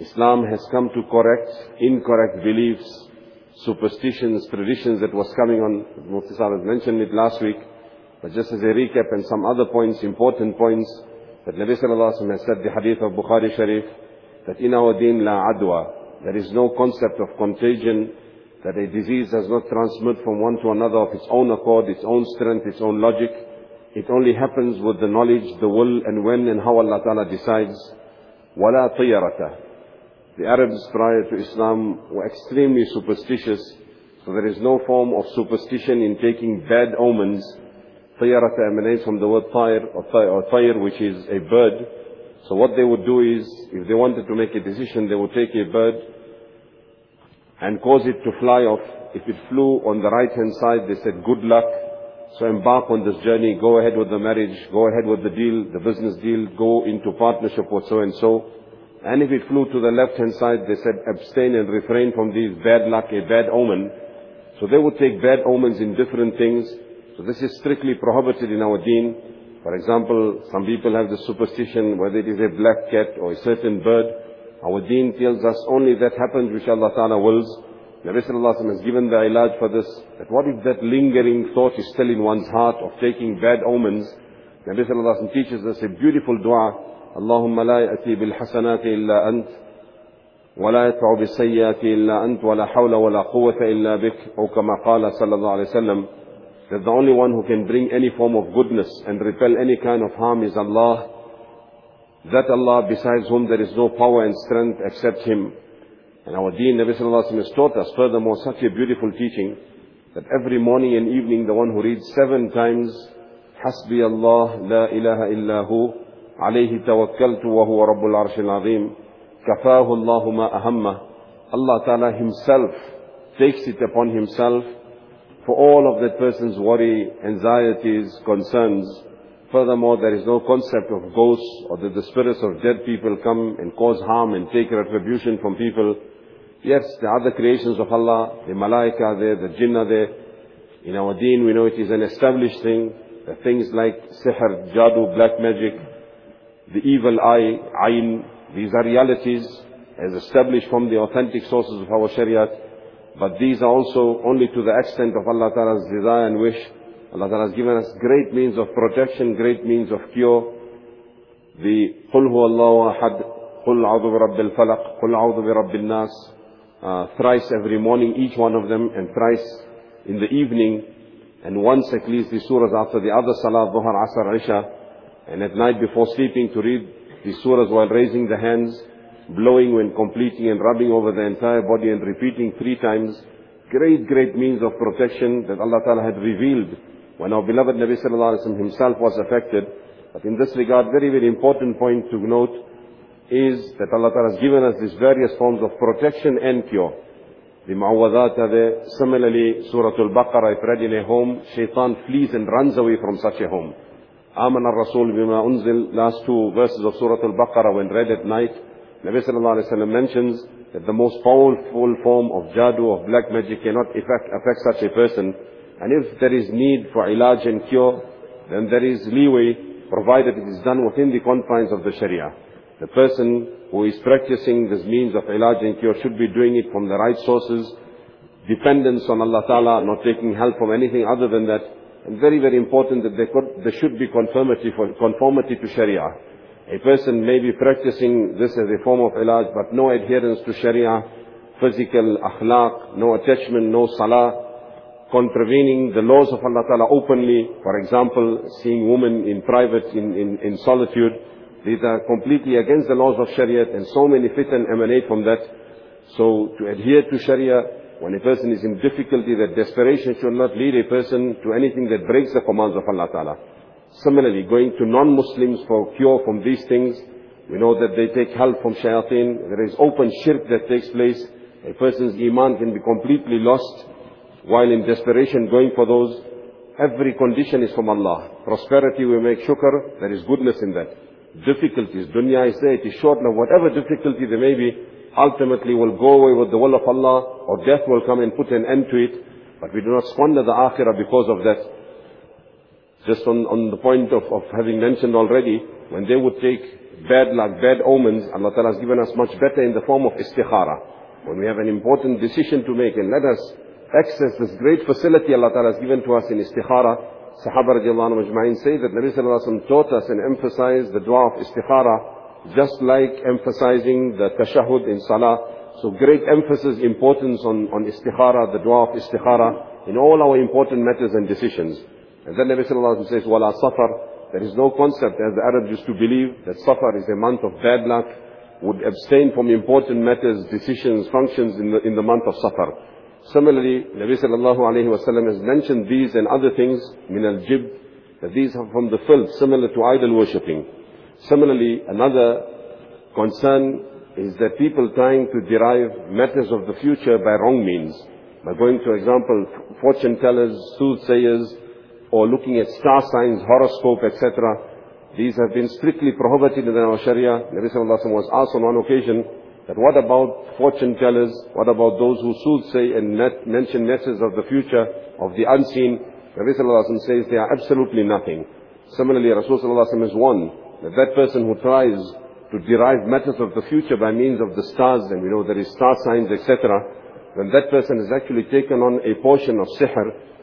Islam has come to correct incorrect beliefs, superstitions, traditions that was coming on. Mufti Sahib mentioned it last week. But just as a recap and some other points, important points, that Nabi Sallallahu Alaihi Wasallam has said the hadith of Bukhari Sharif, that in our deen la adwa, there is no concept of contagion, that a disease does not transmit from one to another of its own accord, its own strength, its own logic. It only happens with the knowledge, the will, and when and how Allah Ta'ala decides. وَلَا طِيَرَةَ The Arabs prior to Islam were extremely superstitious, so there is no form of superstition in taking bad omens. طِيَرَةَ emanates from the word طَير or طَير, which is a bird. So what they would do is, if they wanted to make a decision, they would take a bird and cause it to fly off. If it flew on the right hand side, they said, good luck. So embark on this journey, go ahead with the marriage, go ahead with the deal, the business deal, go into partnership with so and so. And if it flew to the left hand side, they said, abstain and refrain from these bad luck, a bad omen. So they would take bad omens in different things. So this is strictly prohibited in our deen. For example, some people have the superstition whether it is a black cat or a certain bird. Our deen tells us only that happens which Allah Ta'ala wills. Nabi Sallallahu Alaihi Wasallam has given the ilaj for this. That what if that lingering thought is still in one's heart of taking bad omens? Nabi Sallallahu Alaihi Wasallam teaches us a beautiful dua. اللهم لا يأتي بالحسنات إلا أنت ولا يدفع بالسيئات إلا أنت ولا حول ولا قوة إلا بك أو كما قال صلى الله عليه وسلم that the only one who can bring any form of goodness and repel any kind of harm is Allah. That Allah besides whom there is no power and strength except Him. And our deen, Nabi Sallallahu Alaihi Wasallam has taught us furthermore such a beautiful teaching that every morning and evening the one who reads seven times, حسبي الله لا إله إلا هو عليه توكلت وهو رب العرش العظيم كفاه الله ما أهمه Allah Ta'ala Himself takes it upon Himself for all of that person's worry, anxieties, concerns. Furthermore, there is no concept of ghosts or that the spirits of dead people come and cause harm and take retribution from people. Yes, the other creations of Allah, the malaika are there, the jinn are there. In our deen, we know it is an established thing. The things like sihr, jadoo, black magic, the evil eye, ayn, these are realities as established from the authentic sources of our Shariat. But these are also only to the extent of Allah Ta'ala's desire and wish. Allah Ta'ala has given us great means of protection, great means of cure. The قُلْ هُوَ اللَّهُ أَحَدْ قُلْ عَوْضُ بِرَبِّ الْفَلَقِ قُلْ عَوْضُ بِرَبِّ النَّاسِ uh, Thrice every morning, each one of them, and thrice in the evening, and once at least the surahs after the other salah, dhuhr, asr, isha, and at night before sleeping to read the surahs while raising the hands, blowing when completing and rubbing over the entire body and repeating three times. Great, great means of protection that Allah Ta'ala had revealed when our beloved Nabi Sallallahu Alaihi Wasallam himself was affected. But in this regard, very, very important point to note is that Allah Ta'ala has given us these various forms of protection and cure. The Mu'awadat are there. Similarly, Surah Al-Baqarah, if read in a home, shaitan flees and runs away from such a home. Aman al-Rasul bima unzil, last two verses of Surah Al-Baqarah when read at night, Nabi sallallahu alayhi wa mentions that the most powerful form of jadoo, of black magic cannot affect, affect such a person. And if there is need for ilaj and cure, then there is leeway provided it is done within the confines of the Sharia. The person who is practicing this means of ilaj and cure should be doing it from the right sources, dependence on Allah Ta'ala, not taking help from anything other than that. And very, very important that there, could, there should be conformity, for, conformity to Sharia. A person may be practicing this as a form of ilaj, but no adherence to Sharia, physical, akhlaq, no attachment, no salah, contravening the laws of Allah Ta'ala openly. For example, seeing women in private, in, in, in solitude. These are completely against the laws of Sharia and so many fitan emanate from that. So to adhere to Sharia, when a person is in difficulty, that desperation should not lead a person to anything that breaks the commands of Allah Ta'ala. Similarly, going to non-Muslims for cure from these things, we know that they take help from shayateen. There is open shirk that takes place. A person's iman can be completely lost while in desperation going for those. Every condition is from Allah. Prosperity we make shukr, there is goodness in that. Difficulties, dunya is there, it is short now. Whatever difficulty there may be, ultimately will go away with the will of Allah, or death will come and put an end to it. But we do not squander the akhirah because of that. Just on, on the point of, of having mentioned already, when they would take bad luck, bad omens, Allah Ta'ala has given us much better in the form of istikhara. When we have an important decision to make, and let us access this great facility Allah Ta'ala has given to us in istikhara. Sahaba radiallahu anhu say that Nabi sallallahu alayhi wa taught us and emphasized the dua of istikhara just like emphasizing the tashahud in salah. So great emphasis, importance on, on istikhara, the dua of istikhara in all our important matters and decisions. And then Nabi sallallahu alayhi wa says, wala safar. There is no concept as the Arabs used to believe that safar is a month of bad luck, would abstain from important matters, decisions, functions in the, in the month of safar. Similarly, Nabi sallallahu alayhi wa sallam has mentioned these and other things, min al-jib, that these are from the filth, similar to idol worshipping. Similarly, another concern is that people trying to derive matters of the future by wrong means. By going, to, example, fortune tellers, soothsayers, or looking at star signs, horoscope, etc. These have been strictly prohibited in our Sharia. Nabi sallallahu alayhi wa was asked on one occasion, that what about fortune tellers, what about those who soothsay and mention matters of the future, of the unseen? Nabi Sallallahu says they are absolutely nothing. Similarly, Rasulullah Sallallahu one, that that person who tries to derive matters of the future by means of the stars, and we know there is star signs, etc., then that person has actually taken on a portion of sihr,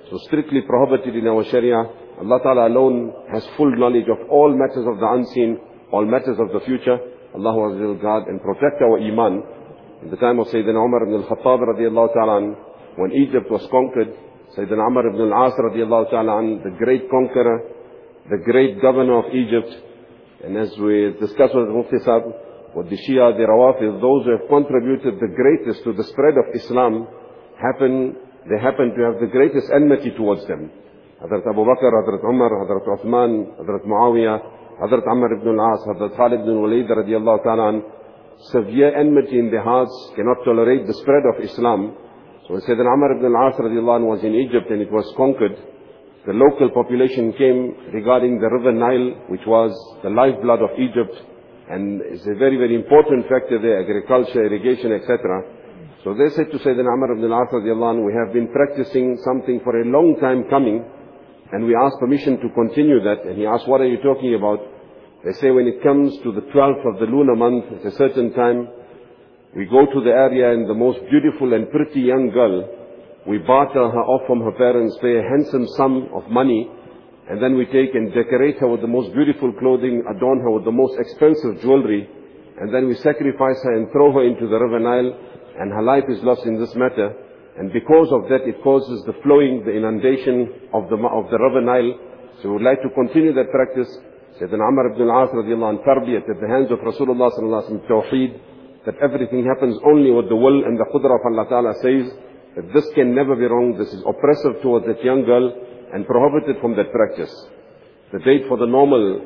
so strictly prohibited in our Sharia. Allah Ta'ala alone has full knowledge of all matters of the unseen, all matters of the future. Allah will guard and protect our iman. In the time of Sayyidina Umar ibn al-Khattab radiallahu ta'ala when Egypt was conquered, Sayyidina Umar ibn al-As radiallahu ta'ala the great conqueror, the great governor of Egypt, and as we discussed with Mufti Sahib, with the Shia, the Rawafid, those who have contributed the greatest to the spread of Islam, happen, they happen to have the greatest enmity towards them. Hazrat Abu Bakr, Hazrat Umar, Hazrat Uthman, Hazrat Muawiyah, Hazrat Amr ibn al-As, Hazrat Khalid ibn Walid ta'ala severe enmity in their hearts, cannot tolerate the spread of Islam. So when Sayyidina Amr ibn al-As radiallahu was in Egypt and it was conquered, the local population came regarding the river Nile, which was the lifeblood of Egypt, and is a very, very important factor there, agriculture, irrigation, etc. So they said to Sayyidina Amr ibn al-As radiallahu we have been practicing something for a long time coming, and we asked permission to continue that. And he asked, what are you talking about? They say when it comes to the 12th of the lunar month, at a certain time, we go to the area and the most beautiful and pretty young girl, we barter her off from her parents, pay a handsome sum of money, and then we take and decorate her with the most beautiful clothing, adorn her with the most expensive jewelry, and then we sacrifice her and throw her into the river Nile, and her life is lost in this matter. And because of that, it causes the flowing, the inundation of the, of the river Nile. So we would like to continue that practice. Sayyidina Amr ibn al-As radiallahu anh, tarbiyat at the hands of Rasulullah sallallahu alayhi wa tawheed, that everything happens only with the will and the qudra of Allah ta'ala says that this can never be wrong, this is oppressive towards that young girl and prohibited from that practice. The date for the normal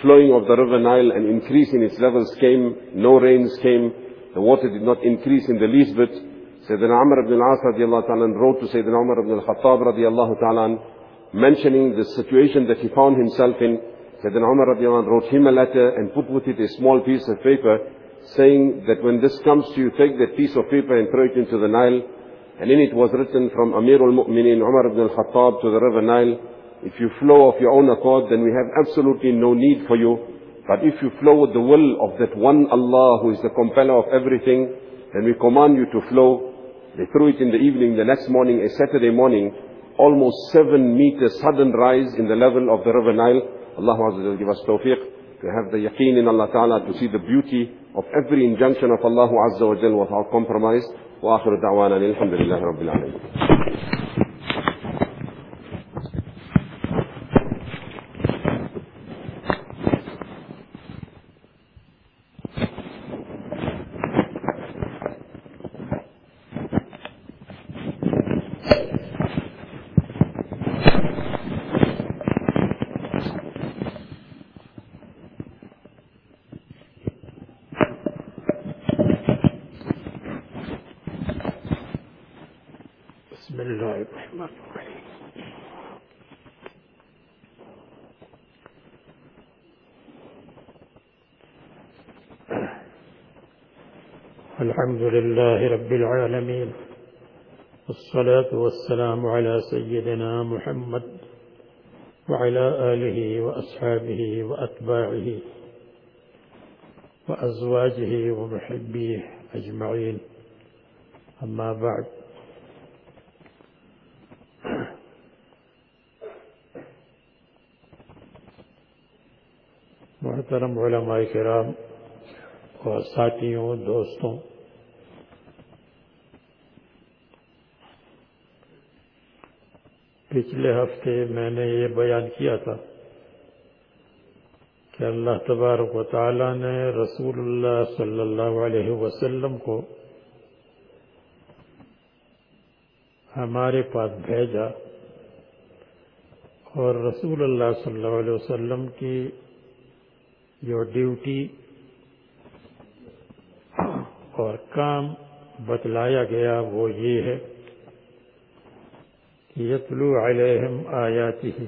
flowing of the river Nile and increase in its levels came, no rains came, the water did not increase in the least bit, Sayyidina Amr ibn al-As radiallahu ta'ala wrote to Sayyidina Umar ibn al-Khattab radiallahu ta'ala mentioning the situation that he found himself in. Sayyidina Umar radiallahu wrote him a letter and put with it a small piece of paper saying that when this comes to you, take that piece of paper and throw it into the Nile. And in it was written from Amir al-Mu'minin Umar ibn al-Khattab to the river Nile, if you flow of your own accord, then we have absolutely no need for you. But if you flow with the will of that one Allah who is the compeller of everything, then we command you to flow. They threw it in the evening, the next morning, a Saturday morning, almost seven meters sudden rise in the level of the river Nile. Allah Azza wa give us tawfiq to have the yaqeen in Allah Ta'ala to see the beauty of every injunction of Allah Azza wa Jal without compromise. وآخر دعوانا الحمد لله رب العالمين الحمد لله رب العالمين والصلاة والسلام على سيدنا محمد وعلى آله وأصحابه وأتباعه وأزواجه ومحبيه أجمعين. أما بعد. محترم علماء کرام اور ساتھیوں دوستوں پچھلے ہفتے میں نے یہ بیان کیا تھا کہ اللہ تبارک و تعالی نے رسول اللہ صلی اللہ علیہ وسلم کو ہمارے پاس بھیجا اور رسول اللہ صلی اللہ علیہ وسلم کی جو ڈیوٹی اور کام بتلایا گیا وہ یہ ہے کہ یتلو علیہم آیاته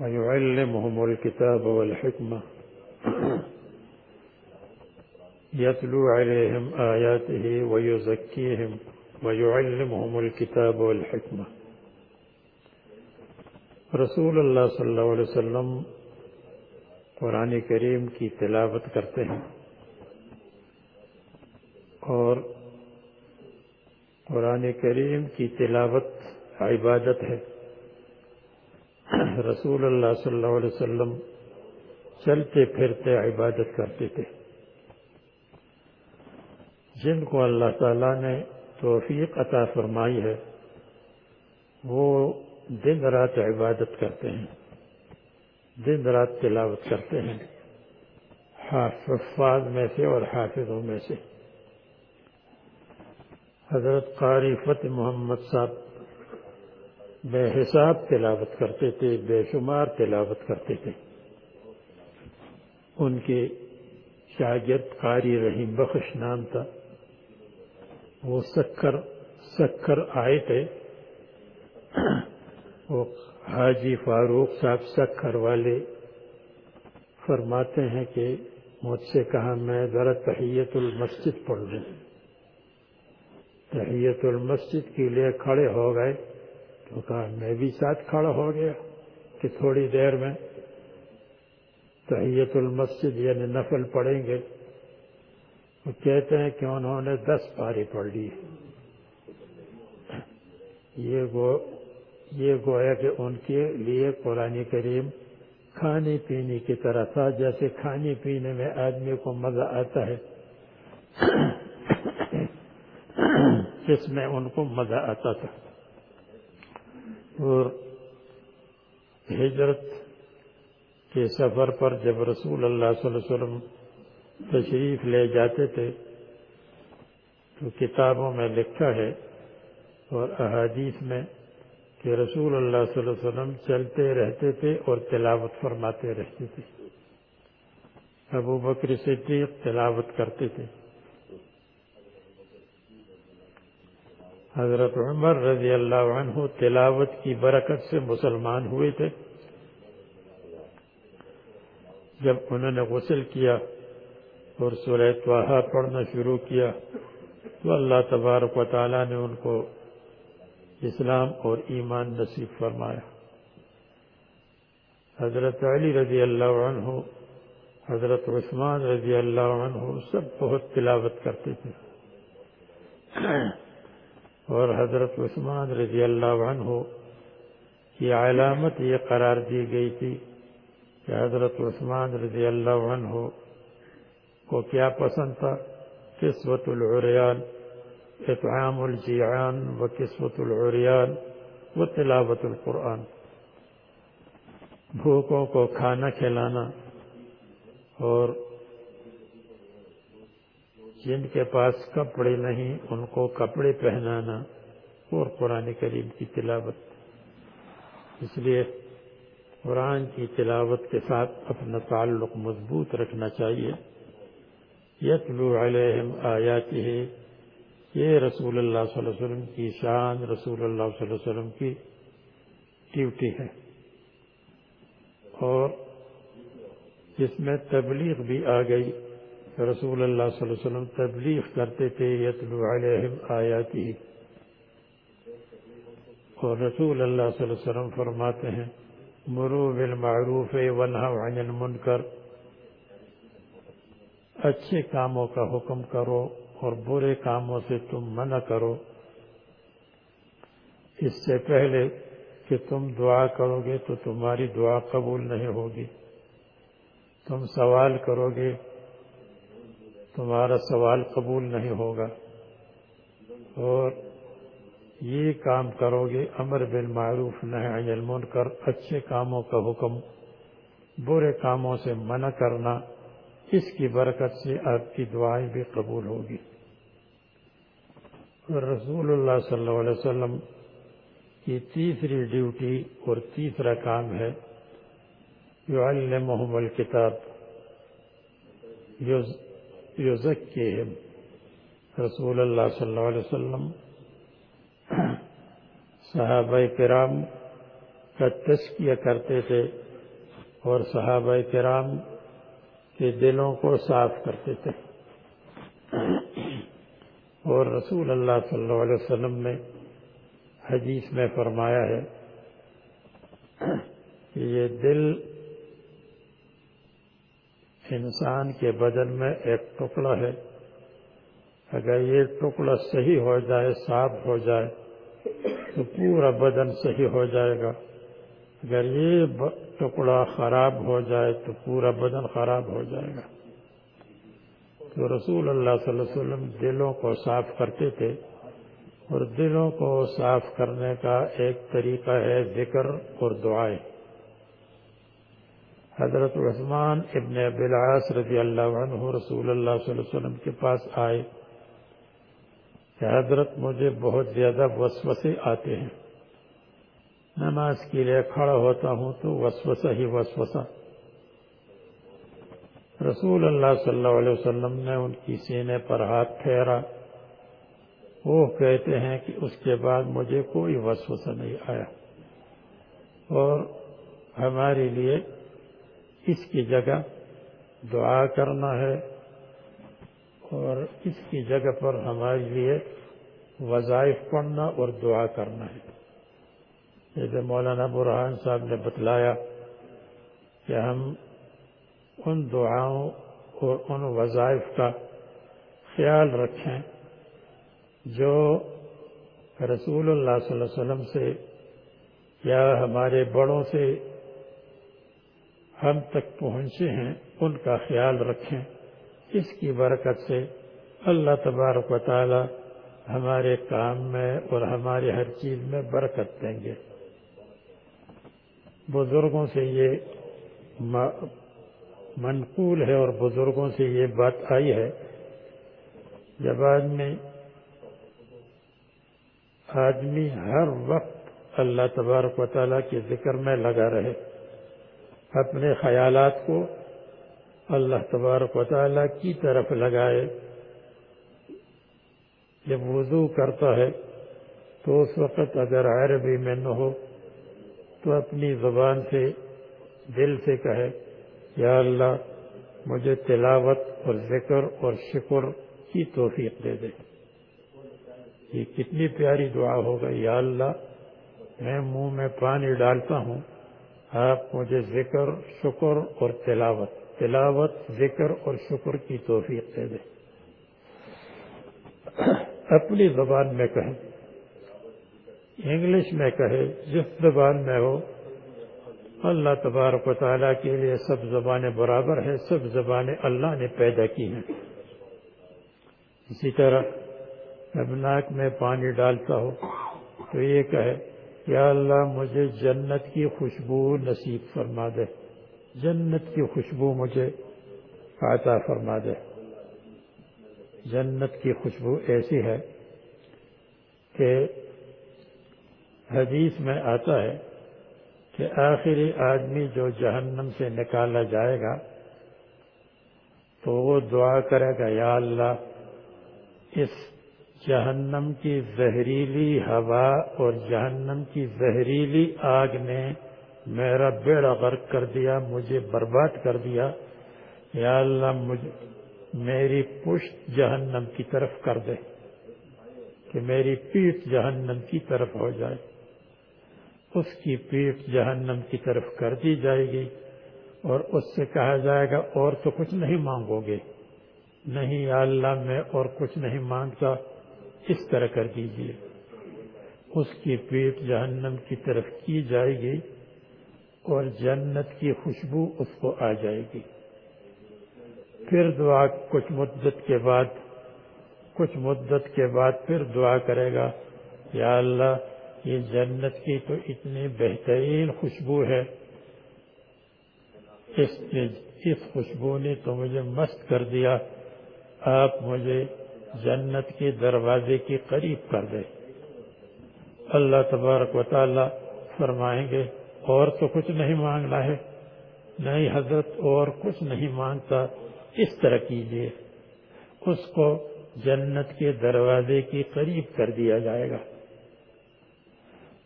ويعلمهم الكتاب والحكمة. يتلو عليهم آياته ويزكيهم ويعلمهم الكتاب والحكمة. رسول اللہ صلی اللہ علیہ وسلم قرآن کریم کی تلاوت کرتے ہیں اور قرآن کریم کی تلاوت عبادت ہے۔ رسول اللہ صلی اللہ علیہ وسلم چلتے پھرتے عبادت کرتے تھے۔ جن کو اللہ تعالیٰ نے توفیق عطا فرمائی ہے، وہ دن رات عبادت کرتے ہیں، دن رات تلاوت کرتے ہیں، حافظ میں سے اور حافظوں میں سے۔ حضرت قاری فتح محمد صاحب بے حساب تلاوت کرتے تھے، بے شمار تلاوت کرتے تھے۔ ان کے شاگرد قاری رحیم بخش نام تھا۔ وہ سکر سکر آئے تھے۔ وہ حاجی فاروق صاحب سکھر والے فرماتے ہیں کہ مجھ سے کہا، میں ذرا تحیت المسجد پڑھ لوں۔ تحیت المسجد کے لیے کھڑے ہو گئے تو کہا، میں بھی ساتھ کھڑا ہو گیا کہ تھوڑی دیر میں تحیت المسجد یعنی نفل پڑھیں گے۔ وہ کہتے ہیں کہ انہوں نے دس پارے پڑھ لی۔ یہ گو یہ گویا کہ ان کے لیے قرآن کریم کھانے پینے کی طرح تھا، جیسے کھانے پینے میں آدمی کو مزہ آتا ہے۔ جس میں ان کو مزہ آتا تھا۔ اور ہجرت کے سفر پر جب رسول اللہ صلی اللہ علیہ وسلم تشریف لے جاتے تھے، تو کتابوں میں لکھا ہے اور احادیث میں کہ رسول اللہ صلی اللہ علیہ وسلم چلتے رہتے تھے اور تلاوت فرماتے رہتے تھے۔ ابو بکر صدیق تلاوت کرتے تھے۔ حضرت عمر رضی اللہ عنہ تلاوت کی برکت سے مسلمان ہوئے تھے۔ جب انہوں نے غسل کیا اور سورہ توحا پڑھنا شروع کیا تو اللہ تبارک و تعالیٰ نے ان کو اسلام اور ایمان نصیب فرمایا۔ حضرت علی رضی اللہ عنہ، حضرت عثمان رضی اللہ عنہ سب بہت تلاوت کرتے تھے۔ اور حضرت عثمان رضی اللہ عنہ کی علامت یہ قرار دی گئی تھی کہ حضرت عثمان رضی اللہ عنہ کو کیا پسند تھا؟ قسمت العریان، اطعام الجیعان و قسمت العریان و تلاوت القرآن۔ بھوکوں کو کھانا کھلانا اور جن کے پاس کپڑے نہیں، ان کو کپڑے پہنانا اور قرآن کریم کی تلاوت۔ اس لیے قرآن کی تلاوت کے ساتھ اپنا تعلق مضبوط رکھنا چاہیے۔ یتلو علیہم آیاتی ہے یہ رسول اللہ صلی اللہ علیہ وسلم کی شان رسول اللہ صلی اللہ علیہ وسلم کی ڈیوٹی ہے۔ اور جس میں تبلیغ بھی آ گئی۔ رسول اللہ صلی اللہ علیہ وسلم تبلیغ کرتے تھے، یتلو علیہم آیاتی۔ اور رسول اللہ صلی اللہ علیہ وسلم فرماتے ہیں، مرو بالمعروف ونہو عن المنکر۔ اچھے کاموں کا حکم کرو اور برے کاموں سے تم منع کرو۔ اس سے پہلے کہ تم دعا کرو گے تو تمہاری دعا قبول نہیں ہوگی۔ تم سوال کرو گے تمہارا سوال قبول نہیں ہوگا۔ اور یہ کام کرو گے، امر بالمعروف نہ المنکر، اچھے کاموں کا حکم، برے کاموں سے منع کرنا، اس کی برکت سے آپ کی دعائیں بھی قبول ہوگی۔ اور رسول اللہ صلی اللہ علیہ وسلم کی تیسری ڈیوٹی اور تیسرا کام ہے، یعلمہم الکتاب۔ یزکیہم، رسول اللہ صلی اللہ علیہ وسلم، صحابہ کرام کا تشکیہ کرتے تھے اور صحابہ کرام کے دلوں کو صاف کرتے تھے۔ اور رسول اللہ صلی اللہ علیہ وسلم نے حدیث میں فرمایا ہے کہ یہ دل انسان کے بدن میں ایک ٹکڑا ہے۔ اگر یہ ٹکڑا صحیح ہو جائے، صاف ہو جائے، تو پورا بدن صحیح ہو جائے گا۔ اگر یہ ٹکڑا خراب ہو جائے، تو پورا بدن خراب ہو جائے گا۔ تو رسول اللہ صلی اللہ علیہ وسلم دلوں کو صاف کرتے تھے۔ اور دلوں کو صاف کرنے کا ایک طریقہ ہے ذکر اور دعائیں۔ حضرت عثمان ابن بلاس رضی اللہ عنہ رسول اللہ صلی اللہ علیہ وسلم کے پاس آئے کہ حضرت مجھے بہت زیادہ وسوسے آتے ہیں۔ نماز کے لیے کھڑا ہوتا ہوں تو وسوسہ ہی وسوسہ۔ رسول اللہ صلی اللہ علیہ وسلم نے ان کی سینے پر ہاتھ پھیرا۔ وہ کہتے ہیں کہ اس کے بعد مجھے کوئی وسوسہ نہیں آیا اور ہمارے لیے اس کی جگہ دعا کرنا ہے اور اس کی جگہ پر ہمارے لیے وظائف پڑھنا اور دعا کرنا ہے۔ جیسے مولانا برحان صاحب نے بتلایا کہ ہم ان دعاؤں اور ان وظائف کا خیال رکھیں جو رسول اللہ صلی اللہ علیہ وسلم سے یا ہمارے بڑوں سے ہم تک پہنچے ہیں، ان کا خیال رکھیں۔ اس کی برکت سے اللہ تبارک و تعالی ہمارے کام میں اور ہمارے ہر چیز میں برکت دیں گے۔ بزرگوں سے یہ منقول ہے اور بزرگوں سے یہ بات آئی ہے۔ جب آدمی آدمی ہر وقت اللہ تبارک و تعالیٰ کے ذکر میں لگا رہے۔ اپنے خیالات کو اللہ تبارک و تعالیٰ کی طرف لگائے۔ جب وضو کرتا ہے تو اس وقت اگر عربی میں نہ ہو تو اپنی زبان سے، دل سے کہے، یا اللہ، مجھے تلاوت اور ذکر اور شکر کی توفیق دے دے۔ یہ کتنی پیاری دعا ہوگا یا اللہ، میں منہ میں پانی ڈالتا ہوں آپ مجھے ذکر، شکر اور تلاوت تلاوت، ذکر اور شکر کی توفیق دے دیں۔ اپنی زبان میں کہیں، انگلش میں کہے جس زبان میں ہو، اللہ تبارک و تعالیٰ کے لیے سب زبانیں برابر ہیں، سب زبانیں اللہ نے پیدا کی ہیں۔ اسی طرح جب ناک میں پانی ڈالتا ہو تو یہ کہے یا اللہ مجھے جنت کی خوشبو نصیب فرما دے۔ جنت کی خوشبو مجھے عطا فرما دے۔ جنت کی خوشبو ایسی ہے کہ حدیث میں آتا ہے کہ آخری آدمی جو جہنم سے نکالا جائے گا تو وہ دعا کرے گا، یا اللہ اس جہنم کی زہریلی ہوا اور جہنم کی زہریلی آگ نے میرا بیڑا غرق کر دیا، مجھے برباد کر دیا۔ یا اللہ مجھے میری پشت جہنم کی طرف کر دے کہ میری پیٹ جہنم کی طرف ہو جائے۔ اس کی پیٹ جہنم کی طرف کر دی جائے گی اور اس سے کہا جائے گا، اور تو کچھ نہیں مانگو گے۔ نہیں، یا اللہ، میں اور کچھ نہیں مانگتا۔ اس طرح کر دیجیے اس کی پیٹ جہنم کی طرف کی جائے گی اور جنت کی خوشبو اس کو آ جائے گی۔ پھر دعا کچھ مدت کے بعد، کچھ مدت کے بعد پھر دعا کرے گا، یا اللہ، یہ جنت کی تو اتنی بہترین خوشبو ہے۔ اس اس خوشبو نے تو مجھے مست کر دیا۔ آپ مجھے جنت کے دروازے کے قریب کر دے۔ اللہ تبارک و تعالی فرمائیں گے، اور تو کچھ نہیں مانگنا ہے۔ نہیں حضرت، اور کچھ نہیں مانگتا۔ اس طرح کیجیے اس کو جنت کے دروازے کے قریب کر دیا جائے گا۔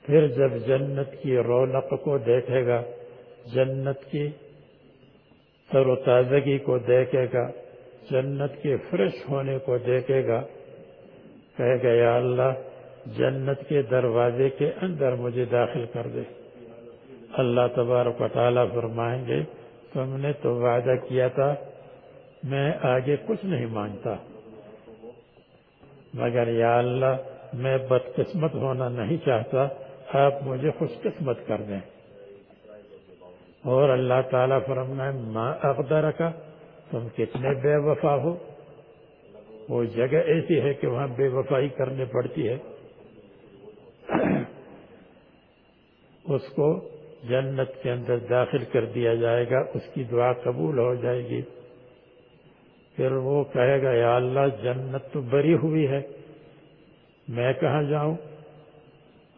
پھر جب جنت کی رونق کو دیکھے گا، جنت کی تر و تازگی کو دیکھے گا جنت کے فریش ہونے کو دیکھے گا۔ کہے گا یا اللہ، جنت کے دروازے کے اندر مجھے داخل کر دے۔ اللہ تبارک و تعالیٰ فرمائیں گے، تم نے تو وعدہ کیا تھا، میں آگے کچھ نہیں مانگتا مگر یا اللہ، میں بدقسمت ہونا نہیں چاہتا، آپ مجھے خوش قسمت کر دیں۔ اور اللہ تعالیٰ فرمائے ماں اقدر کا تم کتنے بے وفا ہو؟ وہ جگہ ایسی ہے کہ وہاں بے وفائی کرنی پڑتی ہے۔ اس کو جنت کے اندر داخل کر دیا جائے گا، اس کی دعا قبول ہو جائے گی۔ پھر وہ کہے گا، یا اللہ، جنت تو بری ہوئی ہے، میں کہاں جاؤں؟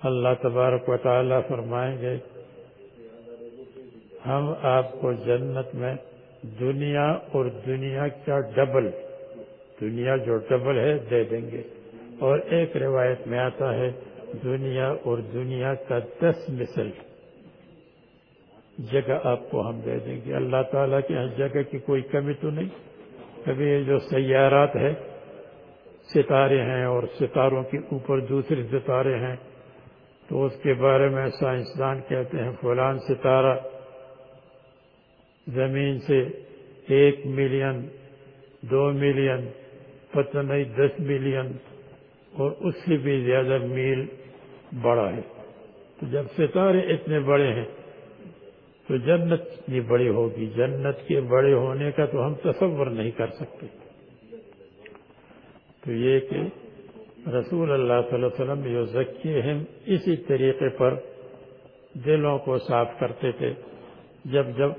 اللہ تبارک و تعالی فرمائیں گے، ہم آپ کو جنت میں دنیا اور دنیا کا ڈبل، دنیا جو ڈبل ہے دے دیں گے۔ اور ایک روایت میں آتا ہے، دنیا اور دنیا کا دس مثل۔ جگہ آپ کو ہم دے دیں گے۔ اللہ تعالیٰ کی جگہ کی کوئی کمی تو نہیں۔ کبھی یہ جو سیارات ہے ستارے ہیں اور ستاروں کے اوپر دوسرے ستارے ہیں، تو اس کے بارے میں سائنسدان کہتے ہیں، فلان ستارہ زمین سے ایک ملین، دو ملین، پتہ نہیں دس ملین، اور اس سے بھی زیادہ میل بڑا ہے۔ تو جب ستارے اتنے بڑے ہیں، تو جنت اتنی بڑی ہوگی۔ جنت کے بڑے ہونے کا تو ہم تصور نہیں کر سکتے۔ تو یہ کہ رسول اللہ صلی اللہ علیہ وسلم یو ذکی اسی طریقے پر دلوں کو صاف کرتے تھے۔ جب جب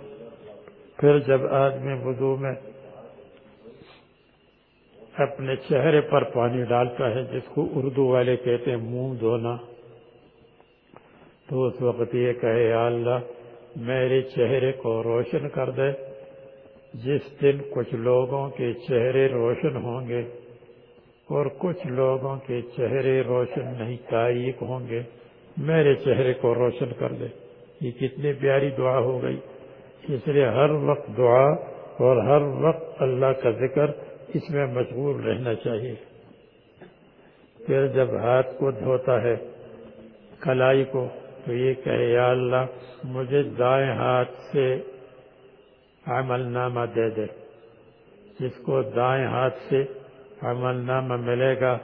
پھر جب آدمی وضو میں اپنے چہرے پر پانی ڈالتا ہے، جس کو اردو والے کہتے ہیں، منہ دھونا، تو اس وقت یہ کہے، یا اللہ، میرے چہرے کو روشن کر دے۔ جس دن کچھ لوگوں کے چہرے روشن ہوں گے اور کچھ لوگوں کے چہرے روشن نہیں تاریخ ہوں گے، میرے چہرے کو روشن کر دے۔ یہ کتنی پیاری دعا ہو گئی۔ اس لیے ہر وقت دعا اور ہر وقت اللہ کا ذکر اس میں مشغول رہنا چاہیے۔ پھر جب ہاتھ کو دھوتا ہے، کلائی کو، تو یہ کہے، یا اللہ، مجھے دائیں ہاتھ سے عمل نامہ دے دے۔ جس کو دائیں ہاتھ سے عمل نامہ ملے گا،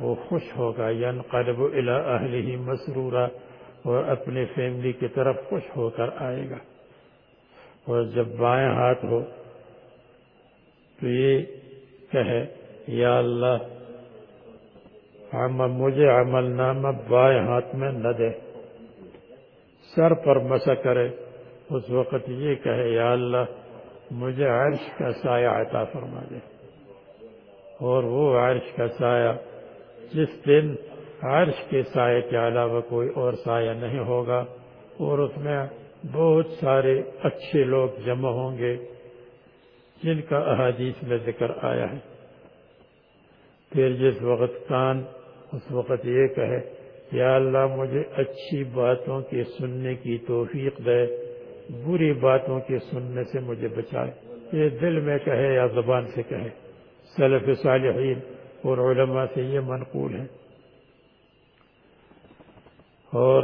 وہ خوش ہوگا۔ ینقلب الى اہلہ مسرورا، اور اپنے فیملی کی طرف خوش ہو کر آئے گا۔ اور جب بائیں ہاتھ ہو تو یہ کہے، یا اللہ مجھے عمل نامہ بائیں ہاتھ میں نہ دے۔ سر پر مسا کرے، اس وقت یہ کہے، یا اللہ، مجھے عرش کا سایہ عطا فرما دے۔ اور وہ عرش کا سایہ، جس دن عرش کے سائے کے علاوہ کوئی اور سایہ نہیں ہوگا، اور اس میں بہت سارے اچھے لوگ جمع ہوں گے جن کا احادیث میں ذکر آیا ہے۔ پھر جس وقت کان اس وقت یہ کہے، یا اللہ، مجھے اچھی باتوں کے سننے کی توفیق دے، بری باتوں کے سننے سے مجھے بچائے۔ یہ دل میں کہے یا زبان سے کہے۔ سلف صالحین اور علماء سے یہ منقول ہے اور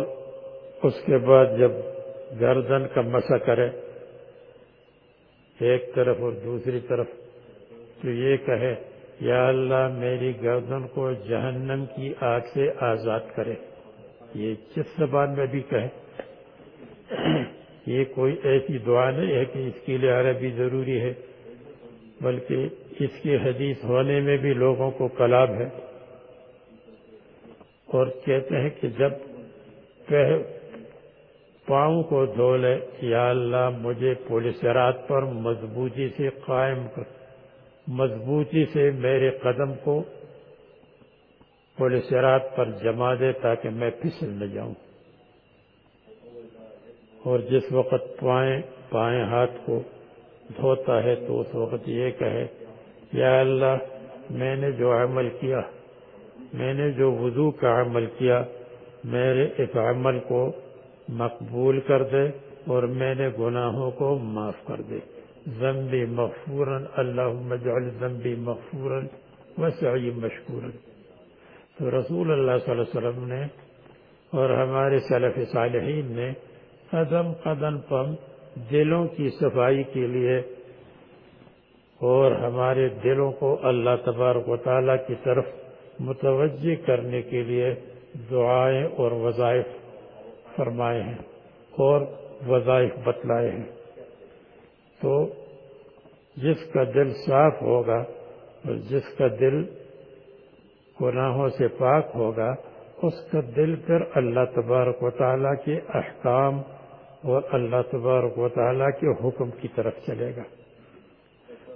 اس کے بعد جب گردن کا مسا کرے، ایک طرف اور دوسری طرف، تو یہ کہے، یا اللہ میری گردن کو جہنم کی آگ سے آزاد کرے۔ یہ جس زبان میں بھی کہے؟ یہ کوئی ایسی دعا نہیں ہے کہ اس کے لیے عربی ضروری ہے، بلکہ اس کی حدیث ہونے میں بھی لوگوں کو کلاب ہے۔ اور کہتے ہیں کہ جب پاؤں کو دھو لے، یا اللہ مجھے پولیس رات پر مضبوطی سے قائم کر۔ مضبوطی سے میرے قدم کو پولیس رات پر جما دے تاکہ میں پھسل نہ جاؤں۔ اور جس وقت پائیں پائیں ہاتھ کو دھوتا ہے تو اس وقت یہ کہے، یا اللہ میں نے جو عمل کیا، میں نے جو وضو کا عمل کیا، میرے اس عمل کو مقبول کر دے اور میں نے گناہوں کو معاف کر دے۔ ذنبی مغفورا اللہم اجعل ذنبی مغفورا وسعی مشکورا تو رسول اللہ صلی اللہ علیہ وسلم نے اور ہمارے صلف صالحین نے قدم قدم پر دلوں کی صفائی کے لیے اور ہمارے دلوں کو اللہ تبارک و تعالیٰ کی طرف متوجہ کرنے کے لیے دعائیں اور وظائف فرمائے ہیں اور وظائف بتلائے ہیں۔ تو جس کا دل صاف ہوگا اور جس کا دل گناہوں سے پاک ہوگا، اس کا دل پھر اللہ تبارک و تعالیٰ کے احکام اور اللہ تبارک و تعالیٰ کے حکم کی طرف چلے گا۔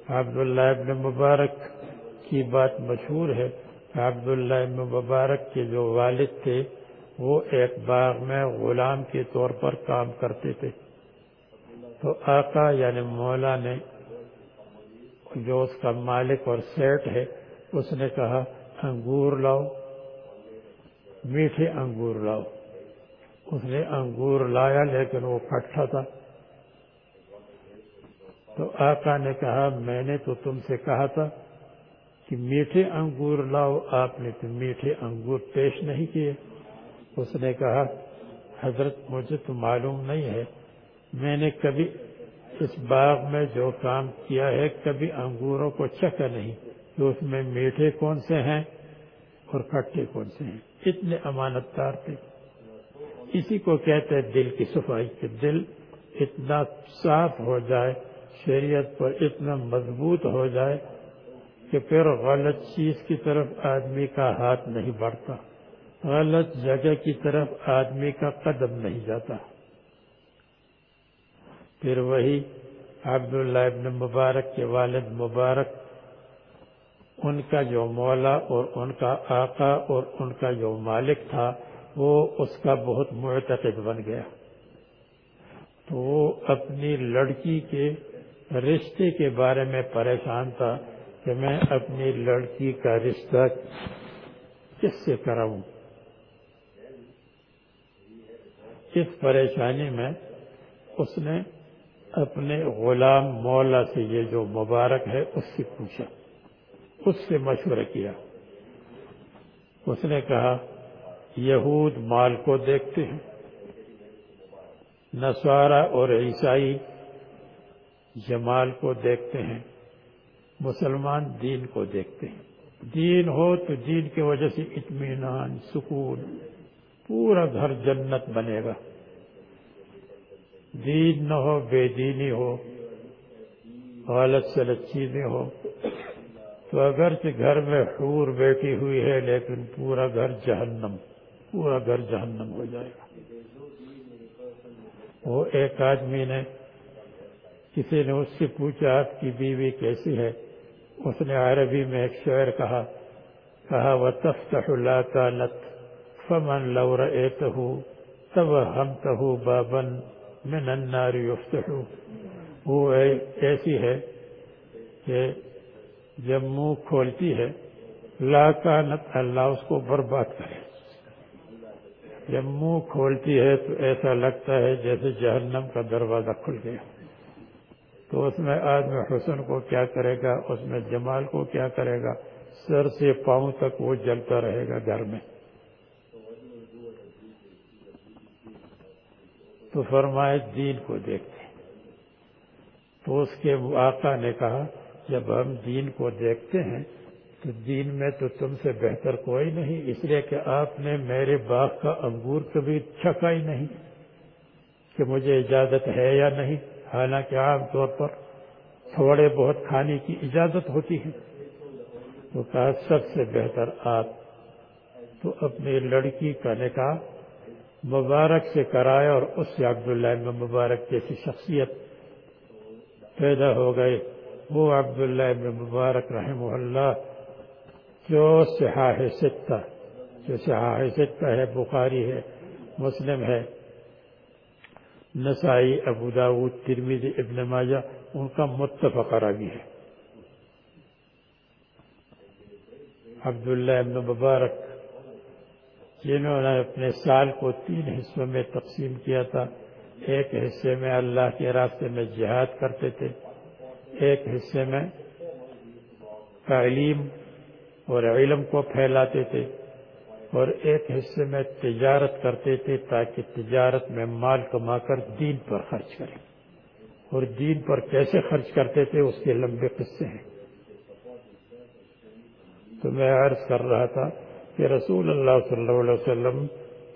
عبداللہ ابن مبارک کی بات مشہور ہے۔ عبداللہ ابن مبارک کے جو والد تھے وہ ایک باغ میں غلام کے طور پر کام کرتے تھے۔ تو آقا یعنی مولا نے جو اس کا مالک اور سیٹ ہے، اس نے کہا، انگور لاؤ، میٹھے انگور لاؤ۔ اس نے انگور لایا، لیکن وہ کٹھا تھا۔ تو آقا نے کہا، میں نے تو تم سے کہا تھا کہ میٹھے انگور لاؤ، آپ نے تو میٹھے انگور پیش نہیں کیے۔ اس نے کہا، حضرت مجھے تو معلوم نہیں ہے۔ میں نے کبھی اس باغ میں جو کام کیا ہے کبھی انگوروں کو چکا نہیں کہ اس میں میٹھے کون سے ہیں اور کھٹے کون سے ہیں۔ اتنے امانت دار تھے۔ اسی کو کہتے ہیں دل کی صفائی، کہ دل اتنا صاف ہو جائے، شریعت پر اتنا مضبوط ہو جائے کہ پھر غلط چیز کی طرف آدمی کا ہاتھ نہیں بڑھتا۔ غلط جگہ کی طرف آدمی کا قدم نہیں جاتا۔ پھر وہی عبداللہ ابن مبارک کے والد مبارک، ان کا جو مولا اور ان کا آقا اور ان کا جو مالک تھا، وہ اس کا بہت معتقد بن گیا۔ تو وہ اپنی لڑکی کے رشتے کے بارے میں پریشان تھا کہ میں اپنی لڑکی کا رشتہ کس سے کراؤں؟ اس پریشانی میں اس نے اپنے غلام مولا سے یہ جو مبارک ہے اس سے پوچھا، اس سے مشورہ کیا۔ اس نے کہا، یہود مال کو دیکھتے ہیں نسوارا اور عیسائی جمال کو دیکھتے ہیں، مسلمان دین کو دیکھتے ہیں۔ دین ہو تو دین کی وجہ سے اطمینان، سکون پورا گھر جنت بنے گا۔ دین نہ ہو، بے دینی ہو غلط سلط چیزیں ہو۔ تو اگرچہ گھر میں حور بیٹھی ہوئی ہے، لیکن پورا گھر جہنم، پورا گھر جہنم ہو جائے گا۔ وہ ایک آدمی نے کسی نے اس سے پوچھا، آپ کی بیوی کیسی ہے؟ اس نے عربی میں ایک شعر کہا کہا وہ تفتح لا کانت فمن لو رأيته توهمته بابا من النار يفتح. وہ ایسی ہے کہ جب منہ کھولتی ہے، لا کانت اللہ اس کو برباد کرے۔ جب منہ کھولتی ہے تو ایسا لگتا ہے جیسے جہنم کا دروازہ کھل گیا۔ تو اس میں آدمی حسن کو کیا کرے گا؟ اس میں جمال کو کیا کرے گا؟ سر سے پاؤں تک وہ جلتا رہے گا گھر میں۔ تو فرمائے دین کو دیکھتے تو اس کے آقا نے کہا، جب ہم دین کو دیکھتے ہیں، تو دین میں تو تم سے بہتر کوئی نہیں، اس لیے کہ آپ نے میرے باغ کا انگور کبھی چھکا ہی نہیں کہ مجھے اجازت ہے یا نہیں۔ حالانکہ عام طور پر تھوڑے بہت کھانے کی اجازت ہوتی ہے۔ تو کہا، سب سے بہتر آپ تو اپنی لڑکی کا نکاح مبارک سے کرائے اور اس سے عبداللہ ابن مبارک جیسی شخصیت پیدا ہو گئے وہ عبداللہ ابن مبارک رحمہ اللہ جو صحاح ستہ جو صحاح ستہ ہے، بخاری ہے، مسلم ہے۔ نسائی، ابو داود ترمیز ابن ماجہ، ان کا متفق راوی ہے۔ عبداللہ ابن مبارک جنہوں نے اپنے سال کو تین حصوں میں تقسیم کیا تھا، ایک حصے میں اللہ کے راستے میں جہاد کرتے تھے، ایک حصے میں تعلیم اور علم کو پھیلاتے تھے، اور ایک حصے میں تجارت کرتے تھے تاکہ تجارت میں مال کما کر دین پر خرچ کریں۔ اور دین پر کیسے خرچ کرتے تھے اس کے لمبے قصے ہیں۔ تو میں عرض کر رہا تھا کہ رسول اللہ صلی اللہ علیہ وسلم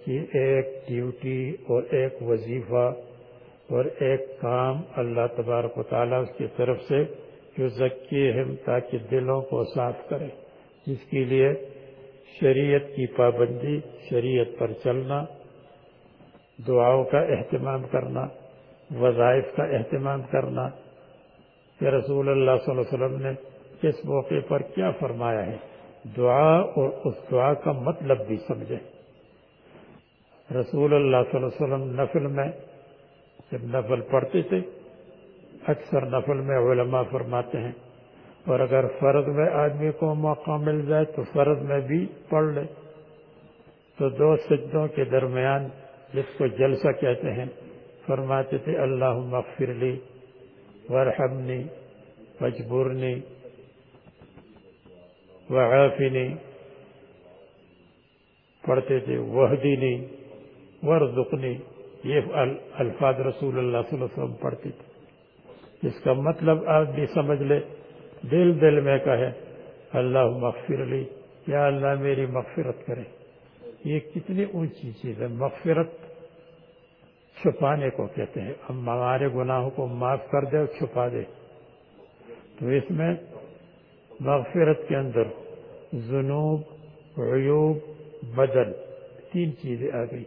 کی ایک ڈیوٹی اور ایک وظیفہ اور ایک کام اللہ تبارک و تعالیٰ اس کی طرف سے جو ذکی ہم تاکہ دلوں کو صاف کرے، جس کے لیے شریعت کی پابندی، شریعت پر چلنا، دعاؤں کا اہتمام کرنا، وظائف کا اہتمام کرنا کہ رسول اللہ صلی اللہ علیہ وسلم نے کس موقع پر کیا فرمایا ہے۔ دعا اور اس دعا کا مطلب بھی سمجھے رسول اللہ صلی اللہ علیہ وسلم نفل میں جب نفل پڑھتے تھے، اکثر نفل میں علماء فرماتے ہیں، اور اگر فرض میں آدمی کو موقع مل جائے تو فرض میں بھی پڑھ لے۔ تو دو سجدوں کے درمیان جس کو جلسہ کہتے ہیں، فرماتے تھے اللہ مغفر لی ورحمنی مجبورنی وعافنی پڑھتے تھے وحدینی ورزقنی یہ الفاظ رسول اللہ صلی اللہ علیہ وسلم پڑھتے تھے اس کا مطلب آپ بھی سمجھ لے، دل دل میں کہے اللہ مغفر لی، یا اللہ میری مغفرت کرے. یہ کتنی اونچی چیز ہے، مغفرت چھپانے کو کہتے ہیں۔ ہم ہمارے گناہوں کو معاف کر دے اور چھپا دے۔ تو اس میں مغفرت کے اندر جنوب عیوب بدل تین چیزیں آ گئی۔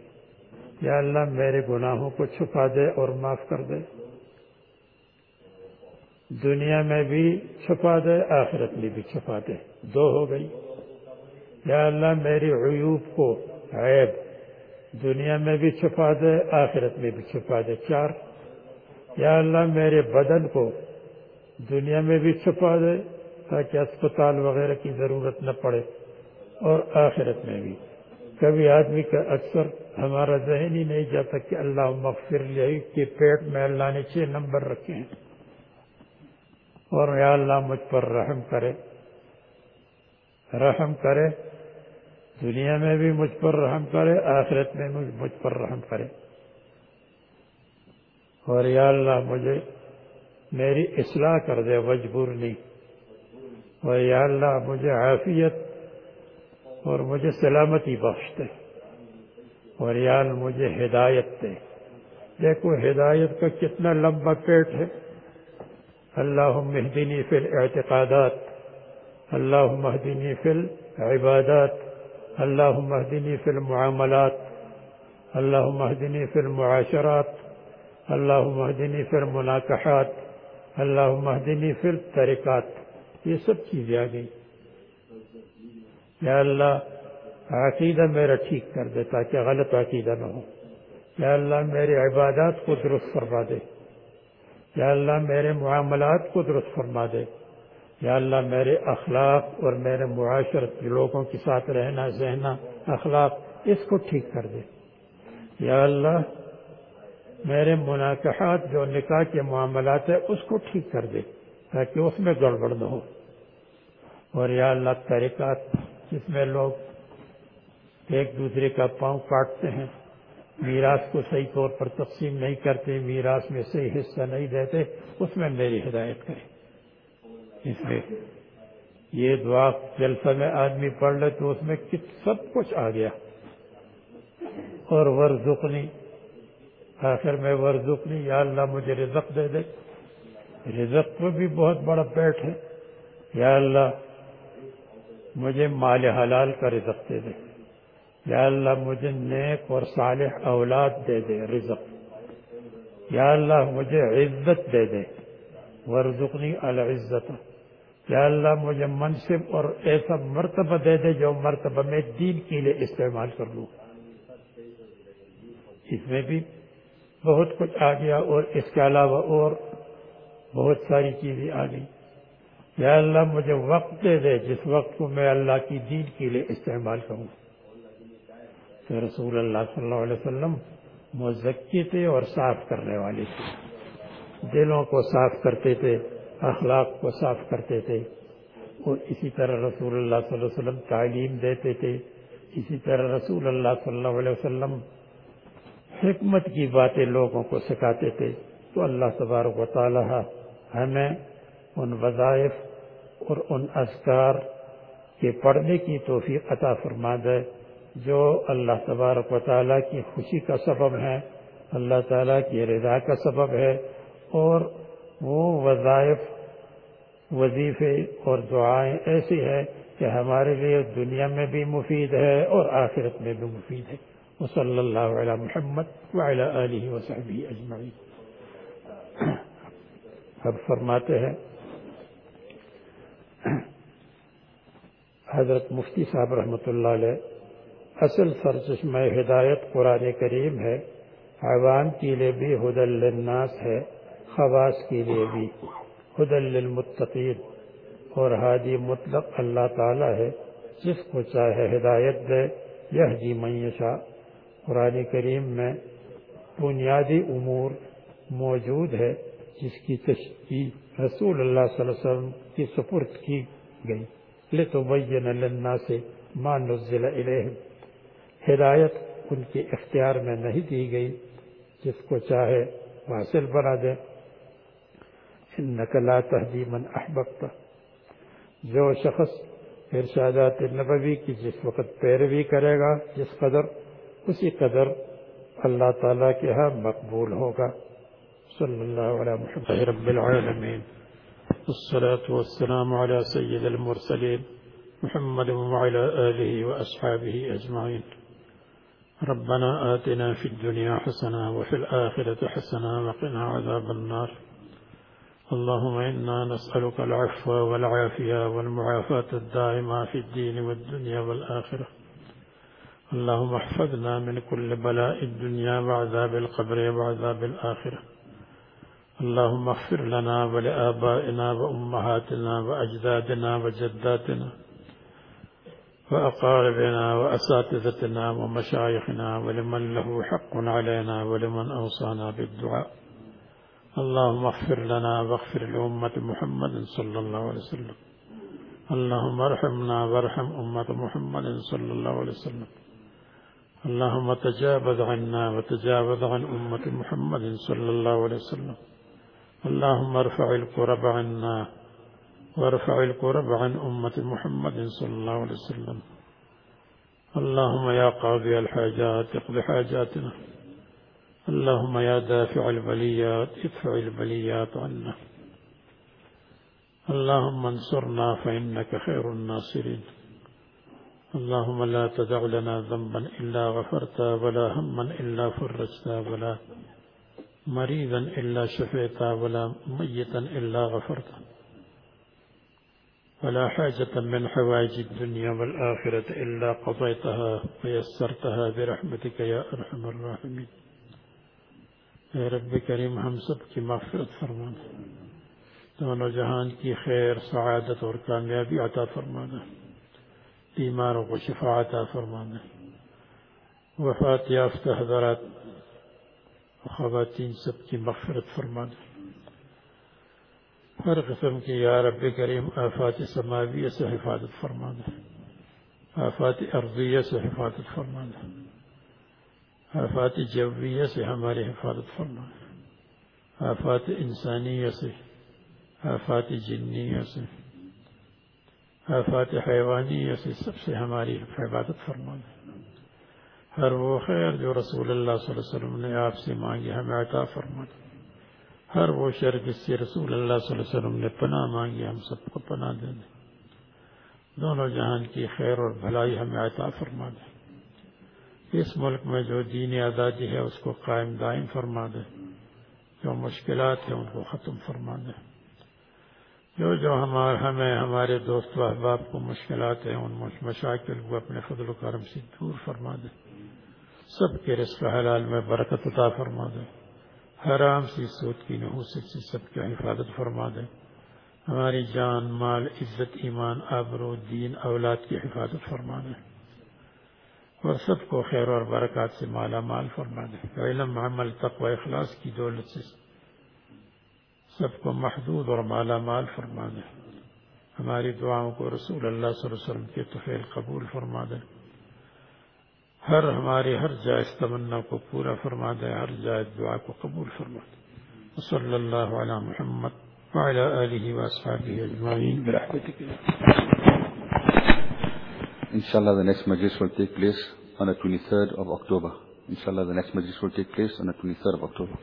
یا اللہ میرے گناہوں کو چھپا دے اور معاف کر دے۔ دنیا میں بھی چھپا دے، آخرت میں بھی چھپا دے۔ دو ہو گئی۔ یا اللہ میری عیوب کو عیب، دنیا میں بھی چھپا دے، آخرت میں بھی چھپا دے۔ چار۔ یا اللہ میرے بدن کو دنیا میں بھی چھپا دے تاکہ اسپتال وغیرہ کی ضرورت نہ پڑے اور آخرت میں بھی۔ کبھی آدمی کا اکثر ہمارا ذہن ہی نہیں جاتا کہ اللہ مغفر لے کے پیٹ میں اللہ نے چھ نمبر رکھے ہیں۔ اور یا اللہ مجھ پر رحم کرے۔ رحم کرے، دنیا میں بھی مجھ پر رحم کرے، آخرت میں مجھ پر رحم کرے۔ اور یا اللہ مجھے میری اصلاح کر دے مجبور نہیں اور یا اللہ مجھے عافیت اور مجھے سلامتی بخش دے اور یا اللہ مجھے ہدایت دے۔ دیکھو، ہدایت کا کتنا لمبا پیٹ ہے۔ اللہ مہدنی فی الاعتقادات اللہ مہدنی فی العبادات اللہ مہدنی فی المعاملات اللہ مہدنی فی المعاشرات اللہ مہدنی فی المناکحات اللہ مہدنی فی الطریقات۔ یہ سب چیزیں آ گئی یا اللہ، عقیدہ میرا ٹھیک کر دے تاکہ غلط عقیدہ نہ ہو۔ یا اللہ، میرے عبادات کو درست فرما دے۔ یا اللہ، میرے معاملات کو درست فرما دے۔ یا اللہ، میرے اخلاق اور میرے معاشرت لوگوں کے ساتھ رہنا سہنا اخلاق، اس کو ٹھیک کر دے۔ یا اللہ، میرے مناقحات جو نکاح کے معاملات ہیں، اس کو ٹھیک کر دے تاکہ اس میں گڑبڑ نہ ہو۔ اور یا اللہ طریقات جس میں لوگ ایک دوسرے کا پاؤں کاٹتے ہیں، میراث کو صحیح طور پر تقسیم نہیں کرتے، میراث میں صحیح حصہ نہیں دیتے، اس میں میری ہدایت کرے اس میں یہ دعا جلسہ میں آدمی پڑھ لے تو اس میں سب کچھ آ گیا۔ اور ورزقنی آخر میں ورزقنی یا اللہ مجھے رزق دے دے۔ رزق میں بھی بہت بڑا پیٹ ہے۔ یا اللہ مجھے مال حلال کا رزق دے دے۔ یا اللہ مجھے نیک اور صالح اولاد دے دے رزق۔ یا اللہ مجھے عزت دے دے۔ ورزقنی العزت۔ یا اللہ مجھے منصب اور ایسا مرتبہ دے دے جو مرتبہ میں دین کے لیے استعمال کر لوں۔ اس میں بھی بہت کچھ آ گیا اور اس کے علاوہ اور بہت ساری چیزیں آ گئی یا اللہ مجھے وقت دے دے، جس وقت کو میں اللہ کی دین کے لیے استعمال کروں۔ کہ رسول اللہ صلی اللہ علیہ وسلم مزکی تھے اور صاف کرنے والے تھے۔ دلوں کو صاف کرتے تھے، اخلاق کو صاف کرتے تھے۔ اور اسی طرح رسول اللہ صلی اللہ علیہ وسلم تعلیم دیتے تھے۔ اسی طرح رسول اللہ صلی اللہ علیہ وسلم حکمت کی باتیں لوگوں کو سکھاتے تھے۔ تو اللہ تبارک و تعالی ہمیں ان وظائف اور ان اذکار کے پڑھنے کی توفیق عطا فرما دے جو اللہ تبارک و تعالیٰ کی خوشی کا سبب ہے، اللہ تعالیٰ کی رضا کا سبب ہے، اور وہ وظائف، وظیفے اور دعائیں ایسی ہے کہ ہمارے لیے دنیا میں بھی مفید ہے اور آخرت میں بھی مفید ہے۔ وصلی اللہ علی محمد وعلی آلہ وصحبہ اجمعین۔ اب فرماتے ہیں حضرت مفتی صاحب رحمۃ اللہ علیہ، اصل سرچشمہ ہدایت قرآن کریم ہے عوام کے لیے بھی حد للناس ہے، خواص کے لیے بھی۔ حد للمتقین، اور ہادی مطلق اللہ تعالی ہے، جس کو چاہے ہدایت دے یہ جی میشا قرآن کریم میں بنیادی امور موجود ہے، جس کی تشریح رسول اللہ صلی اللہ علیہ وسلم کی سپرد کی گئی۔ لتبین للناس ما نزل الیہم۔ ہدایت ان کے اختیار میں نہیں دی گئی۔ جس کو چاہے حاصل بنا دے۔ لا تہدی من احببت۔ جو شخص ارشادات نبوی کی جس وقت پیروی کرے گا، جس قدر، اسی قدر اللہ تعالیٰ کے ہاں مقبول ہوگا۔ صلی اللہ علیہ محمد رب العالمین۔ والصلاة والسلام على سيد المرسلين محمد وعلى آله وأصحابه أجمعين. ربنا آتنا في الدنيا حسنة وفي الآخرة حسنة وقنا عذاب النار. اللهم إنا نسألك العفو والعافية والمعافاة الدائمة في الدين والدنيا والآخرة. اللهم احفظنا من كل بلاء الدنيا وعذاب القبر وعذاب الآخرة. اللهم اغفر لنا ولآبائنا وأمهاتنا وأجدادنا وجداتنا وأقاربنا وأساتذتنا ومشايخنا ولمن له حق علينا ولمن أوصانا بالدعاء. اللهم اغفر لنا واغفر لأمة محمد صلى الله عليه وسلم. اللهم ارحمنا وارحم أمة محمد صلى الله عليه وسلم. اللهم تجاوز عنا وتجاوز عن أمة محمد صلى الله عليه وسلم. اللهم ارفع الكرب عنا وارفع الكرب عن أمة محمد صلى الله عليه وسلم. اللهم يا قاضي الحاجات اقض حاجاتنا. اللهم يا دافع البليات ادفع البليات عنا. اللهم انصرنا فإنك خير الناصرين. اللهم لا تدع لنا ذنبا إلا غفرتا ولا هما إلا فرجتا ولا مريضا إلا شفيتا ولا ميتا إلا غفرتا. ولا حاجة من حوائج الدنيا والآخرة إلا قضيتها ويسرتها برحمتك يا أرحم الراحمين. اے رب کریم ہم سب کی مغفرت فرما دے دونوں جہان کی خیر سعادت اور کامیابی عطا فرما دے بیماروں کو شفا عطا فرما دے وفات یافتہ حضرات خواتین سب کی مغفرت فرما دے ہر قسم کی یا رب کریم آفات سماویہ سے حفاظت فرما دے آفات ارضیہ سے حفاظت فرما دے آفات جویہ سے ہماری حفاظت فرما دے آفات انسانیہ سے، آفات جنیہ سے، آفات حیوانیہ سے سب سے ہماری حفاظت فرما دے ہر وہ خیر جو رسول اللہ صلی اللہ علیہ وسلم نے آپ سے مانگی ہمیں عطا فرما دے ہر وہ شر جس سے رسول اللہ صلی اللہ علیہ وسلم نے پناہ مانگی، ہم سب کو پناہ دے دیں۔ دونوں جہان کی خیر اور بھلائی ہمیں عطا فرما دے۔ اس ملک میں جو دین آزادی ہے، اس کو قائم دائم فرما دے۔ جو مشکلات ہیں، ان کو ختم فرما دے۔ جو جو ہمارے ہمیں، ہمارے دوست و احباب کو مشکلات ہیں، ان مشاکل کو اپنے فضل و کرم سے دور فرما دے۔ سب کے رزق حلال میں برکت عطا فرما دے۔ حرام سی سوت کی نحوست سے سب کی حفاظت فرما دے۔ ہماری جان، مال، عزت، ایمان آبر و دین، اولاد کی حفاظت فرما دے۔ اور سب کو خیر اور برکات سے مالا مال فرما دے۔ علم، عمل، تقوی، اخلاص کی دولت سے سب کو محدود اور مالا مال فرما دے۔ ہماری دعاؤں کو رسول اللہ صلی اللہ علیہ وسلم کے تفیل قبول فرما دے۔ ہر ہماری ہر جائز تمنا کو پورا فرما دے ہر جائز دعا کو قبول فرما دے صلی اللہ علی محمد وعلى آله وأصحابه أجمعين برحمتك Inshallah, the next majlis will take place on the 23rd of October. Inshallah, the next majlis will take place on the 23rd of October.